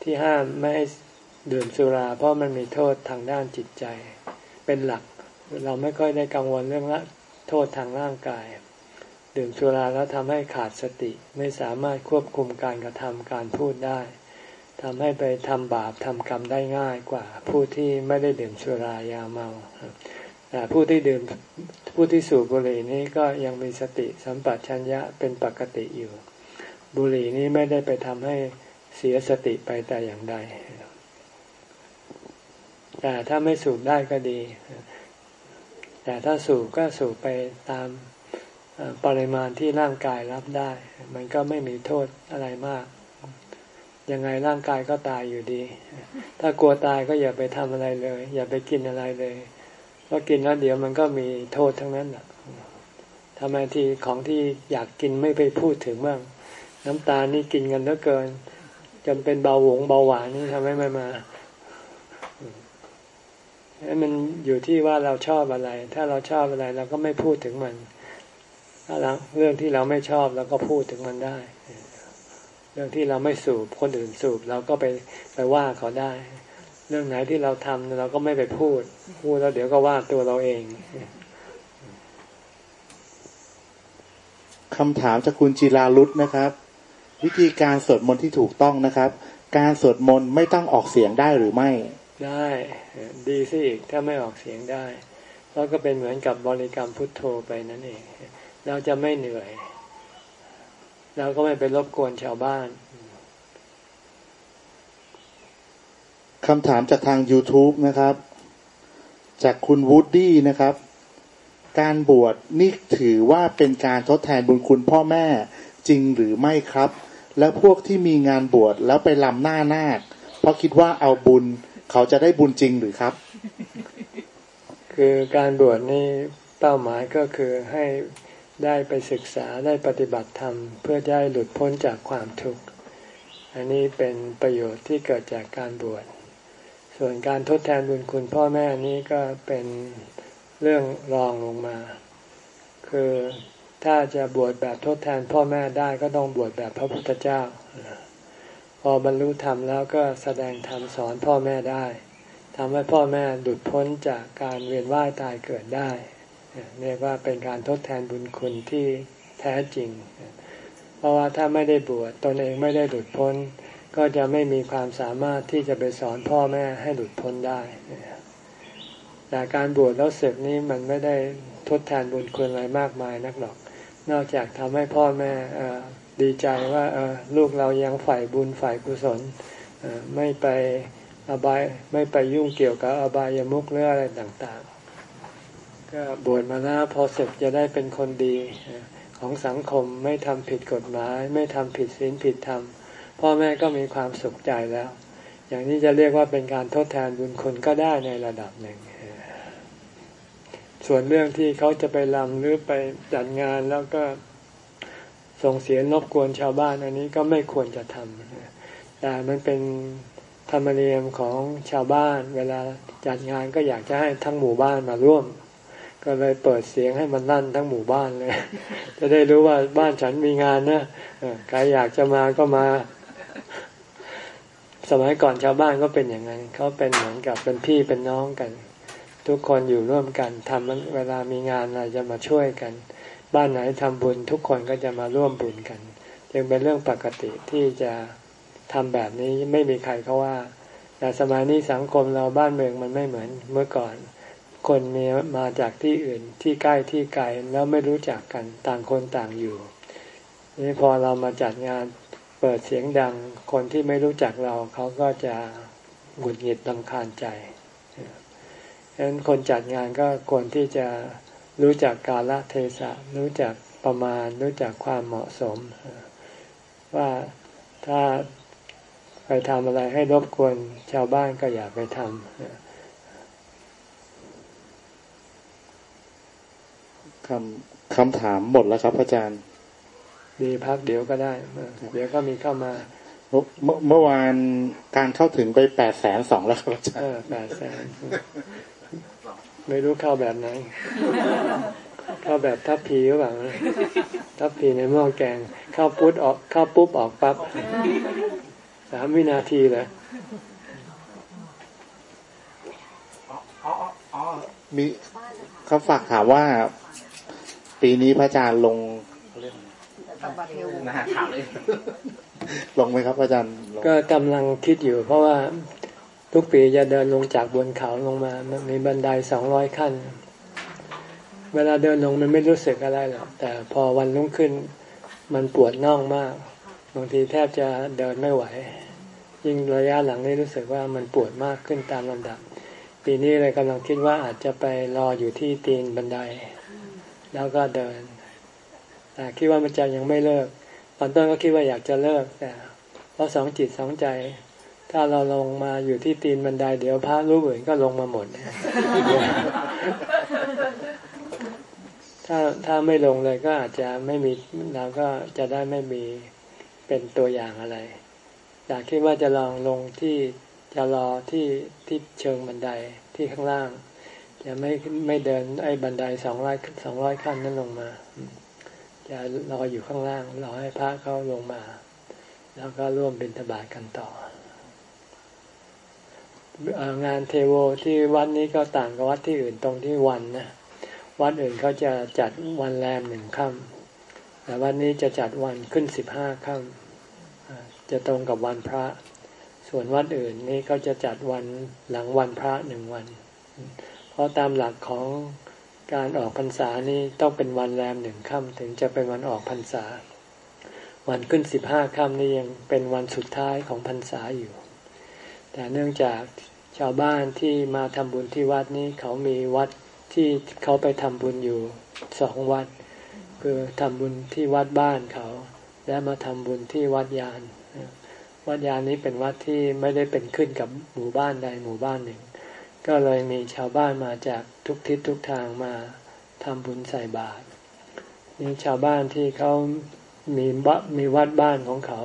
ที่ห้ามไม่ให้ดื่มสุรา เพราะมันมีโทษทางด้านจิตใจ เป็นหลัก เราไม่ค่อยได้กังวลเรื่องละโทษทางร่างกาย ดื่มสุราแล้วทำให้ขาดสติ ไม่สามารถควบคุมการกระทำการพูดได้ทำให้ไปทำบาปทำกรรมได้ง่ายกว่า ผู้ที่ไม่ได้ดื่มสุรายาเมาแต่ผู้ที่ดื่มผู้ที่สูบบุหรี่นี้ก็ยังมีสติสัมปชัญญะเป็นปกติอยู่ บุหรี่นี้ไม่ได้ไปทำให้เสียสติไปแต่อย่างใดแต่ถ้าไม่สูบได้ก็ดี แต่ถ้าสูบก็สูบไปตาม ปริมาณที่ร่างกายรับได้ มันก็ไม่มีโทษอะไรมาก ยังไงร่างกายก็ตายอยู่ดี ถ้ากลัวตายก็อย่าไปทำอะไรเลย อย่าไปกินอะไรเลยเพราะกินแล้วเดี๋ยวมันก็มีโทษทั้งนั้นแหละทำไมที่ของที่อยากกินไม่ไปพูดถึงบ้างน้ำตาลนี่กินกันเหลือเกินจนเป็นเบาหวงเบาหวานนี่ทำไมไม่มามันอยู่ที่ว่าเราชอบอะไร ถ้าเราชอบอะไรเราก็ไม่พูดถึงมัน ถ้าเรื่องที่เราไม่ชอบเราก็พูดถึงมันได้ เรื่องที่เราไม่สูบคนอื่นสูบเราก็ไปไปว่าเขาได้ เรื่องไหนที่เราทำเราก็ไม่ไปพูด พูดแล้วเดี๋ยวก็ว่าตัวเราเองคำถามจากคุณจิราลุตนะครับ วิธีการสวดมนต์ที่ถูกต้องนะครับ การสวดมนต์ไม่ต้องออกเสียงได้หรือไม่ ได้ ดีสิอีกถ้าไม่ออกเสียงได้ แล้วก็เป็นเหมือนกับบริกรรมพุทโธไปนั่นเอง เราจะไม่เหนื่อย เราก็ไม่ไปรบกวนชาวบ้านคำถามจากทาง YouTube นะครับ จากคุณวูดดี้นะครับ การบวชนี่ถือว่าเป็นการทดแทนบุญคุณพ่อแม่จริงหรือไม่ครับ และพวกที่มีงานบวชแล้วไปลำหน้านาคเพราะคิดว่าเอาบุญเขาจะได้บุญจริงหรือครับ คือการบวชนี่เป้าหมายก็คือให้ ได้ไปศึกษาได้ปฏิบัติธรรม เพื่อได้หลุดพ้นจากความทุกข์ อันนี้เป็นประโยชน์ที่เกิดจากการบวช ส่วนการทดแทนบุญคุณพ่อแม่นี้ก็เป็นเรื่องรองลงมา คือถ้าจะบวชแบบทดแทนพ่อแม่ได้ก็ต้องบวชแบบพระพุทธเจ้า พอบรรลุธรรมแล้วก็แสดงธรรมสอนพ่อแม่ได้ทำให้พ่อแม่หลุดพ้นจากการเวียนว่ายตายเกิดได้ เรียกว่าเป็นการทดแทนบุญคุณที่แท้จริง เพราะว่าถ้าไม่ได้บวชตนเองไม่ได้หลุดพ้น ก็จะไม่มีความสามารถที่จะไปสอนพ่อแม่ให้หลุดพ้นได้แต่การบวชแล้วศึกนี้มันไม่ได้ทดแทนบุญคุณอะไรมากมายนักหรอก นอกจากทำให้พ่อแม่ดีใจว่าลูกเรายังฝ่ายบุญฝ่ายกุศลไม่ไปอบายไม่ไปยุ่งเกี่ยวกับอบายามุขหรืออะไรต่างๆ ก็บวชมาแล้วพอเสร็จจะได้เป็นคนดีของสังคมไม่ทำผิดกฎหมาย ไม่ทำผิดศีลผิดธรรมพ่อแม่ก็มีความสุขใจแล้ว อย่างนี้จะเรียกว่าเป็นการทดแทนบุญคุณก็ได้ในระดับหนึ่ง ส่วนเรื่องที่เขาจะไปลำหรือไปจัดงานแล้วก็ส่งเสียงรบกวนชาวบ้านอันนี้ก็ไม่ควรจะทำแต่มันเป็นธรรมเนียมของชาวบ้าน เวลาจัดงานก็อยากจะให้ทั้งหมู่บ้านมาร่วม ก็เลยเปิดเสียงให้มันลั่นทั้งหมู่บ้านเลย จะได้รู้ว่าบ้านฉันมีงานนะใครอยากจะมาก็มา สมัยก่อนชาวบ้านก็เป็นอย่างนั้นเขาเป็นเหมือนกับเป็นพี่เป็นน้องกัน ทุกคนอยู่ร่วมกันทำเวลามีงานอะไรจะมาช่วยกัน บ้านไหนทำบุญ ทุกคนก็จะมาร่วมบุญกัน จึงเป็นเรื่องปกติที่จะทำแบบนี้ไม่มีใครเขาว่า แต่สมัยนี้สังคมเราบ้านเมืองมันไม่เหมือนเมื่อก่อน คนมีมาจากที่อื่นที่ใกล้ที่ไกลแล้วไม่รู้จักกันต่างคนต่างอยู่นี่พอเรามาจัดงานเปิดเสียงดังคนที่ไม่รู้จักเราเขาก็จะหงุดหงิดลำคาญใจฉะนั้นคนจัดงานก็ควรที่จะรู้จักกาลเทศะ รู้จักประมาณ รู้จักความเหมาะสม ว่าถ้าไปทำอะไรให้รบกวนชาวบ้านก็อย่าไปทำ คำคำถามหมดแล้วครับ อาจารย์ ดีพักเดี๋ยวก็ได้ เดี๋ยวก็มีเข้ามา เมื่อวานการเข้าถึงไปแปดแสนสองแล้วครับอาจารย์แปดแสนไม่รู้เข้าแบบไหน เข้าแบบทับพีหรือเปล่าทับพีในหม้อแกง เข้าปุ๊บออก เข้าปุ๊บออกปั๊บสามวินาทีเลยมีเขาฝากถามว่า ปีนี้พระอาจารย์ลงนะฮะถามเลยลงไหมครับอาจารย์ ก็กำลังคิดอยู่ เพราะว่าทุกปีจะเดินลงจากบนเขาลงมา มันมีบันไดสองร้อยขั้น เวลาเดินลงมันไม่รู้สึกอะไรหรอก แต่พอวันรุ่งขึ้นมันปวดน่องมาก บางทีแทบจะเดินไม่ไหว ยิ่งระยะหลังนี้รู้สึกว่ามันปวดมากขึ้นตามลำดับ ปีนี้เลยกำลังคิดว่าอาจจะไปรออยู่ที่ตีนบันได แล้วก็เดิน แต่คิดว่ามันจะยังไม่เลิก ตอนต้นก็คิดว่าอยากจะเลิกแต่เพราะสองจิตสองใจ ถ้าเราลงมาอยู่ที่ตีนบันไดเดี๋ยวพระรูปอื่นก็ลงมาหมด ถ้าถ้าไม่ลงเลยก็อาจจะไม่มีเราก็จะได้ไม่มีเป็นตัวอย่างอะไร อยากคิดว่าจะลองลงที่จะรอที่ที่เชิงบันไดที่ข้างล่าง จะไม่ไม่เดินไอ้บันไดสองร้อยสองร้อยขั้นนั้นลงมา จะรออยู่ข้างล่างรอให้พระเขาลงมา แล้วก็ร่วมบิณฑบาตกันต่องานเทโวที่วัดนี้ก็ต่างกับวัดที่อื่นตรงที่วันนะวัดอื่นเขาจะจัดวันแรมหนึ่งค่ำแต่วันนี้จะจัดวันขึ้นสิบห้าค่ำจะตรงกับวันพระ ส่วนวัดอื่นนี่ก็จะจัดวันหลังวันพระหนึ่งวัน เพราะตามหลักของการออกพรรษานี่ต้องเป็นวันแรมหนึ่งค่ำถึงจะเป็นวันออกพรรษา วันขึ้นสิบห้าค่ำนี่ยังเป็นวันสุดท้ายของพรรษาอยู่ แต่เนื่องจากชาวบ้านที่มาทำบุญที่วัดนี้เขามีวัดที่เขาไปทำบุญอยู่สองวัด คือทำบุญที่วัดบ้านเขา และมาทำบุญที่วัดยาน วัดยานนี้เป็นวัดที่ไม่ได้เป็นขึ้นกับหมู่บ้านใดหมู่บ้านหนึ่ง ก็เลยมีชาวบ้านมาจากทุกทิศทุกทางมาทำบุญใส่บาตรนี่ชาวบ้านที่เขามีบมีวัดบ้านของเขา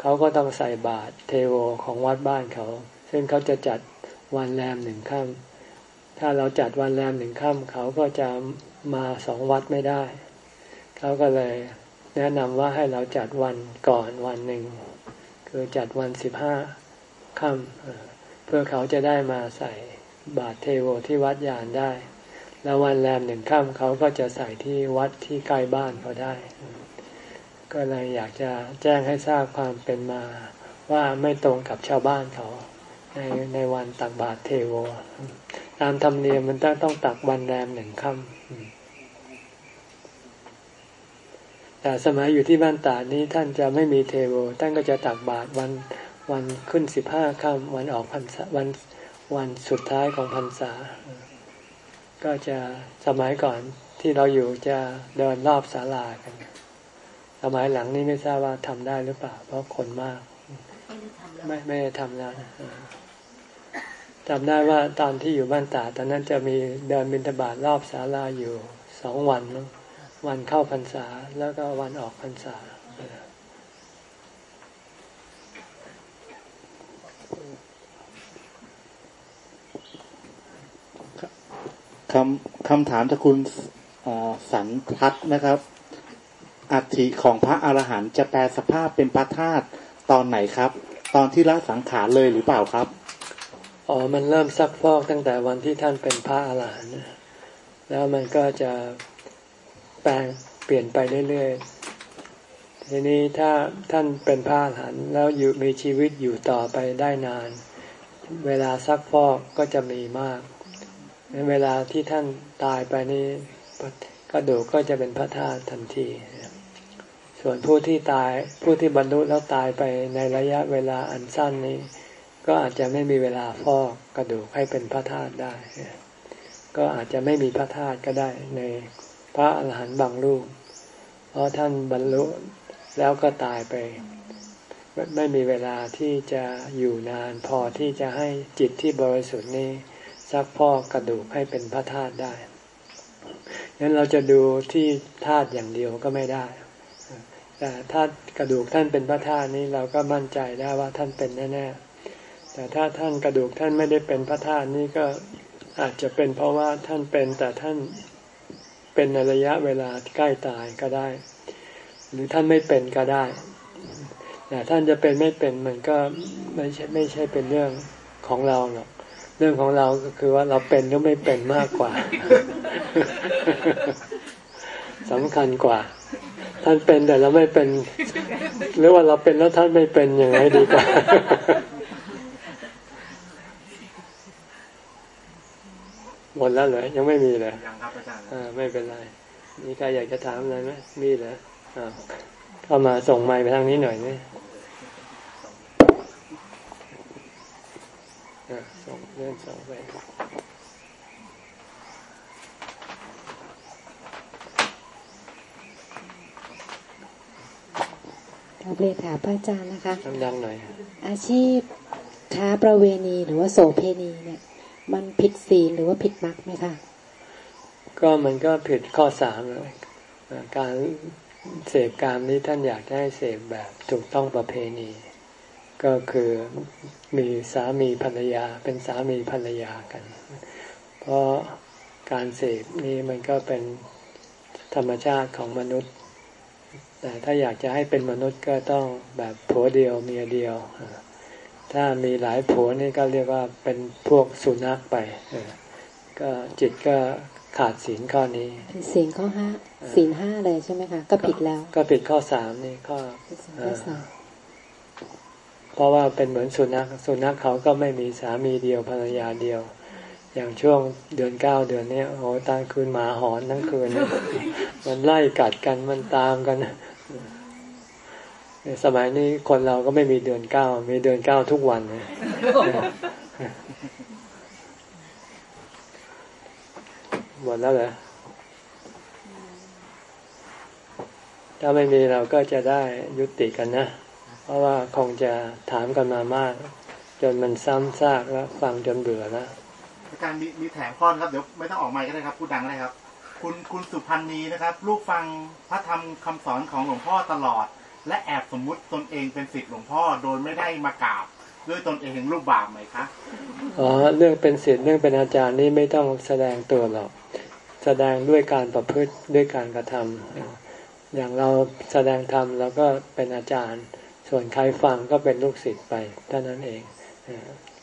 เขาก็ต้องใส่บาตรเทโวของวัดบ้านเขา ซึ่งเขาจะจัดวันแรมหนึ่งค่ำถ้าเราจัดวันแรมหนึ่งค่ำเขาก็จะมาสองวัดไม่ได้ เขาก็เลยแนะนำว่าให้เราจัดวันก่อนวันหนึ่งคือจัดวันสิบห้าค่ำเพื่อเขาจะได้มาใส่ บาตรเทโวที่วัดยานได้ แล้ววันแรมหนึ่งค่ำเขาก็จะใส่ที่วัดที่ใกล้บ้านเขาได้ ก็เลยอยากจะแจ้งให้ทราบความเป็นมาว่าไม่ตรงกับชาวบ้านเขา ในในวันตักบาตรเทโว ตามธรรมเนียมมันต้องต้องตักวันแรมหนึ่งค่ำแต่สมัยอยู่ที่บ้านตาดนี้ท่านจะไม่มีเทโว ท่านก็จะตักบาตรวันวันขึ้นสิบห้าค่ำวันออกพรรษาวัน วันสุดท้ายของพรรษา ก็จะสมัยก่อนที่เราอยู่จะเดินรอบศาลากัน สมัยหลังนี้ไม่ทราบว่าทำได้หรือเปล่า เพราะคนมาก ไม่ไม่ได้ทำแล้วจำได้ว่าตอนที่อยู่บ้านตาตอนนั้นจะมีเดินบิณฑบาตรอบศาลาอยู่สองวันมั้งวันเข้าพรรษาแล้วก็วันออกพรรษา คำคำถามจากคุณสันทัศน์นะครับ อัฐิของพระอรหันต์จะแปลสภาพเป็นพระธาตุตอนไหนครับ ตอนที่ละสังขารเลยหรือเปล่าครับอ๋อมันเริ่มซักฟอกตั้งแต่วันที่ท่านเป็นพระอรหันต์แล้วมันก็จะแปลงเปลี่ยนไปเรื่อยๆทีนี้ถ้าท่านเป็นพระอรหันต์แล้วอยู่มีชีวิตอยู่ต่อไปได้นาน เวลาซักฟอกก็จะมีมาก เวลาที่ท่านตายไปนี้กระดูกก็จะเป็นพระธาตุทันที ส่วนผู้ที่ตายผู้ที่บรรลุแล้วตายไปในระยะเวลาอันสั้นนี้ ก็อาจจะไม่มีเวลาฟอกกระดูกให้เป็นพระธาตุได้ ก็อาจจะไม่มีพระธาตุก็ได้ในพระอรหันต์บางรูป เพราะท่านบรรลุแล้วก็ตายไปไม่มีเวลาที่จะอยู่นานพอที่จะให้จิตที่บริสุทธิ์นี้ ซักพอกกระดูกให้เป็นพระธาตุได้งั้นเราจะดูที่ธาตุอย่างเดียวก็ไม่ได้ แต่ถ้ากระดูกท่านเป็นพระธาตุนี้เราก็มั่นใจได้ว่าท่านเป็นแน่ๆ แต่ถ้าท่านกระดูกท่านไม่ได้เป็นพระธาตุนี้ก็อาจจะเป็นเพราะว่าท่านเป็นแต่ท่านเป็นในระยะเวลาใกล้ตายก็ได้ หรือท่านไม่เป็นก็ได้แต่ท่านจะเป็นไม่เป็นมันก็ไม่ใช่ไม่ใช่เป็นเรื่องของเราหรอก เรื่องของเราก็คือว่าเราเป็นหรือไม่เป็นมากกว่าสำคัญกว่า ท่านเป็นแต่เราไม่เป็น หรือว่าเราเป็นแล้วท่านไม่เป็นยังไงดีกว่าหมดแล้วเหรอยังไม่มีเลยยังครับอาจารย์อ่าไม่เป็นไรมีใครอยากจะถามอะไรไหมมีเหรออ่าเข้ามาส่งไม้ไปทางนี้หน่อยนี่ ส่งเลื่อนส่งไปครับเรียนถามพระอาจารย์นะคะดังหน่อยอาชีพค้าประเวณีหรือว่าโสเพณีเนี่ย มันผิดศีลหรือว่าผิดมรรคไหมคะก็มันก็ผิดข้อสามเลยการเสพกามนี้ท่านอยากให้เสพแบบถูกต้องประเพณี ก็คือมีสามีภรรยาเป็นสามีภรรยากัน เพราะการเสพนี้มันก็เป็นธรรมชาติของมนุษย์ แต่ถ้าอยากจะให้เป็นมนุษย์ก็ต้องแบบผัวเดียวเมียเดียว ถ้ามีหลายผัวนี่ก็เรียกว่าเป็นพวกสุนัขไป ก็จิตก็ขาดศีลข้อนี้ศีลข้อห้าศีลห้าเลยใช่ไหมคะ ก็ผิดแล้ว ก็ผิดข้อสามนี่ข้อผิดศีลข้อสาม เพราะว่าเป็นเหมือนสุนัขสุนัขเขาก็ไม่มีสามีเดียวภรรยาเดียว อย่างช่วงเดือนเก้าเดือนนี้โอ้ตาคืนหมาหอนทั้งคืน มันไล่กัดกันมันตามกันสมัยนี้คนเราก็ไม่มีเดือนเก้ามีเดือนเก้าทุกวันเลยหมดแล้วเหรอถ้าไม่มีเราก็จะได้ยุติกันนะ เพราะว่าคงจะถามกันมามาก จนมันซ้ำซากแล้วฟังจนเบื่อแล้วอาจารย์มีมีแถมข้อครับเดี๋ยวไม่ต้องออกไมค์ก็ได้ครับพูดดังก็ได้ครับ คุณคุณสุพันธ์นีนะครับลูกฟังพระธรรมคำสอนของหลวงพ่อตลอด และแอบสมมุติตนเองเป็นศิษย์หลวงพ่อโดยไม่ได้มากราบด้วยตนเองรูปบาปไหมคะอ๋อเรื่องเป็นศิษย์เรื่องเป็นอาจารย์นี่ไม่ต้องแสดงตัวหรอกแสดงด้วยการประพฤติด้วยการกระทำอย่างเราแสดงธรรมเราก็เป็นอาจารย์ ส่วนใครฟังก็เป็นลูกศิษย์ไปเท่านั้นเอง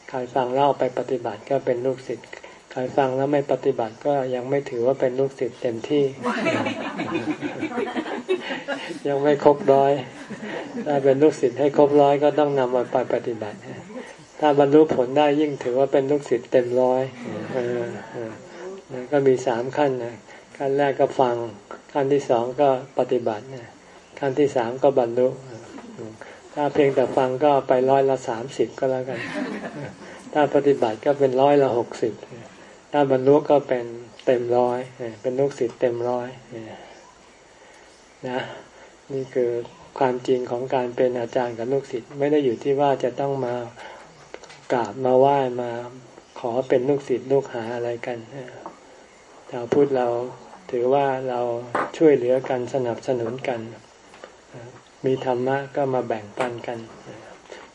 ใครฟังเล่าไปปฏิบัติก็เป็นลูกศิษย์ใครฟังแล้วไม่ปฏิบัติก็ยังไม่ถือว่าเป็นลูกศิษย์เต็มที่ ยังไม่ครบร้อยถ้าเป็นลูกศิษย์ให้ครบร้อยก็ต้องนำมาไปปฏิบัติถ้าบรรลุผลได้ยิ่งถือว่าเป็นลูกศิษย์เต็มร้อยก็มีสามขั้นนะขั้นแรกก็ฟัง ขั้นที่สองก็ปฏิบัติขั้นที่สามก็บรรลุ ถ้าเพียงแต่ฟังก็ไปร้อยละสามสิบก็แล้วกัน ถ้าปฏิบัติก็เป็นร้อยละหกสิบถ้าบรรลุก็เป็นเต็มร้อย เป็นลูกศิษย์เต็มร้อยนะนี่คือความจริงของการเป็นอาจารย์กับลูกศิษย์ไม่ได้อยู่ที่ว่าจะต้องมากราบมาไหว้มาขอเป็นลูกศิษย์ลูกหาอะไรกันชาวพุทธเราถือว่าเราช่วยเหลือกันสนับสนุนกัน มีธรรมะก็มาแบ่งปันกัน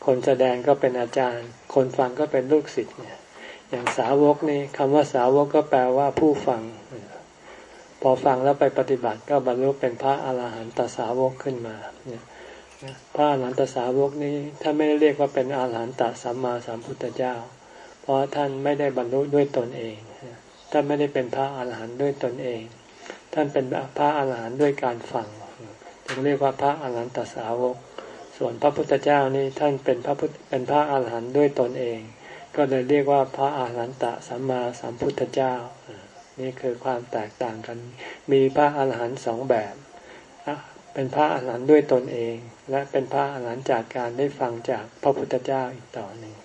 คนแสดงก็เป็นอาจารย์ คนฟังก็เป็นลูกศิษย์เนี่ย อย่างสาวกนี่คำว่าสาวกก็แปลว่าผู้ฟัง พอฟังแล้วไปปฏิบัติก็บรรลุเป็นพระอาหารหันตสาวกขึ้นมาเนี่ยพระอาหารหันตสาวกนี้ถ้าไม่ได้เรียกว่าเป็นอาหารหันตสัมมาสัมพุทธเจ้า เพราะท่านไม่ได้บรรลุด้วยตนเองท่านไม่ได้เป็นพระอาหารหันต์ด้วยตนเอง ท่านเป็นพระอาหารหันต์ด้วยการฟัง จึงเรียกว่าพระอรหันตสาวก ส่วนพระพุทธเจ้านี่ท่านเป็นพระเป็นพระอรหันต์ด้วยตนเอง ก็เลยเรียกว่าพระอรหันตสัมมาสัมพุทธเจ้า นี่คือความแตกต่างกัน มีพระอรหันต์สองแบบ เป็นพระอรหันต์ด้วยตนเอง และเป็นพระอรหันต์จากการได้ฟังจากพระพุทธเจ้าอีกต่อหนึ่ง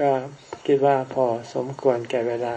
ก็คิดว่าพอสมควรแก่เวลา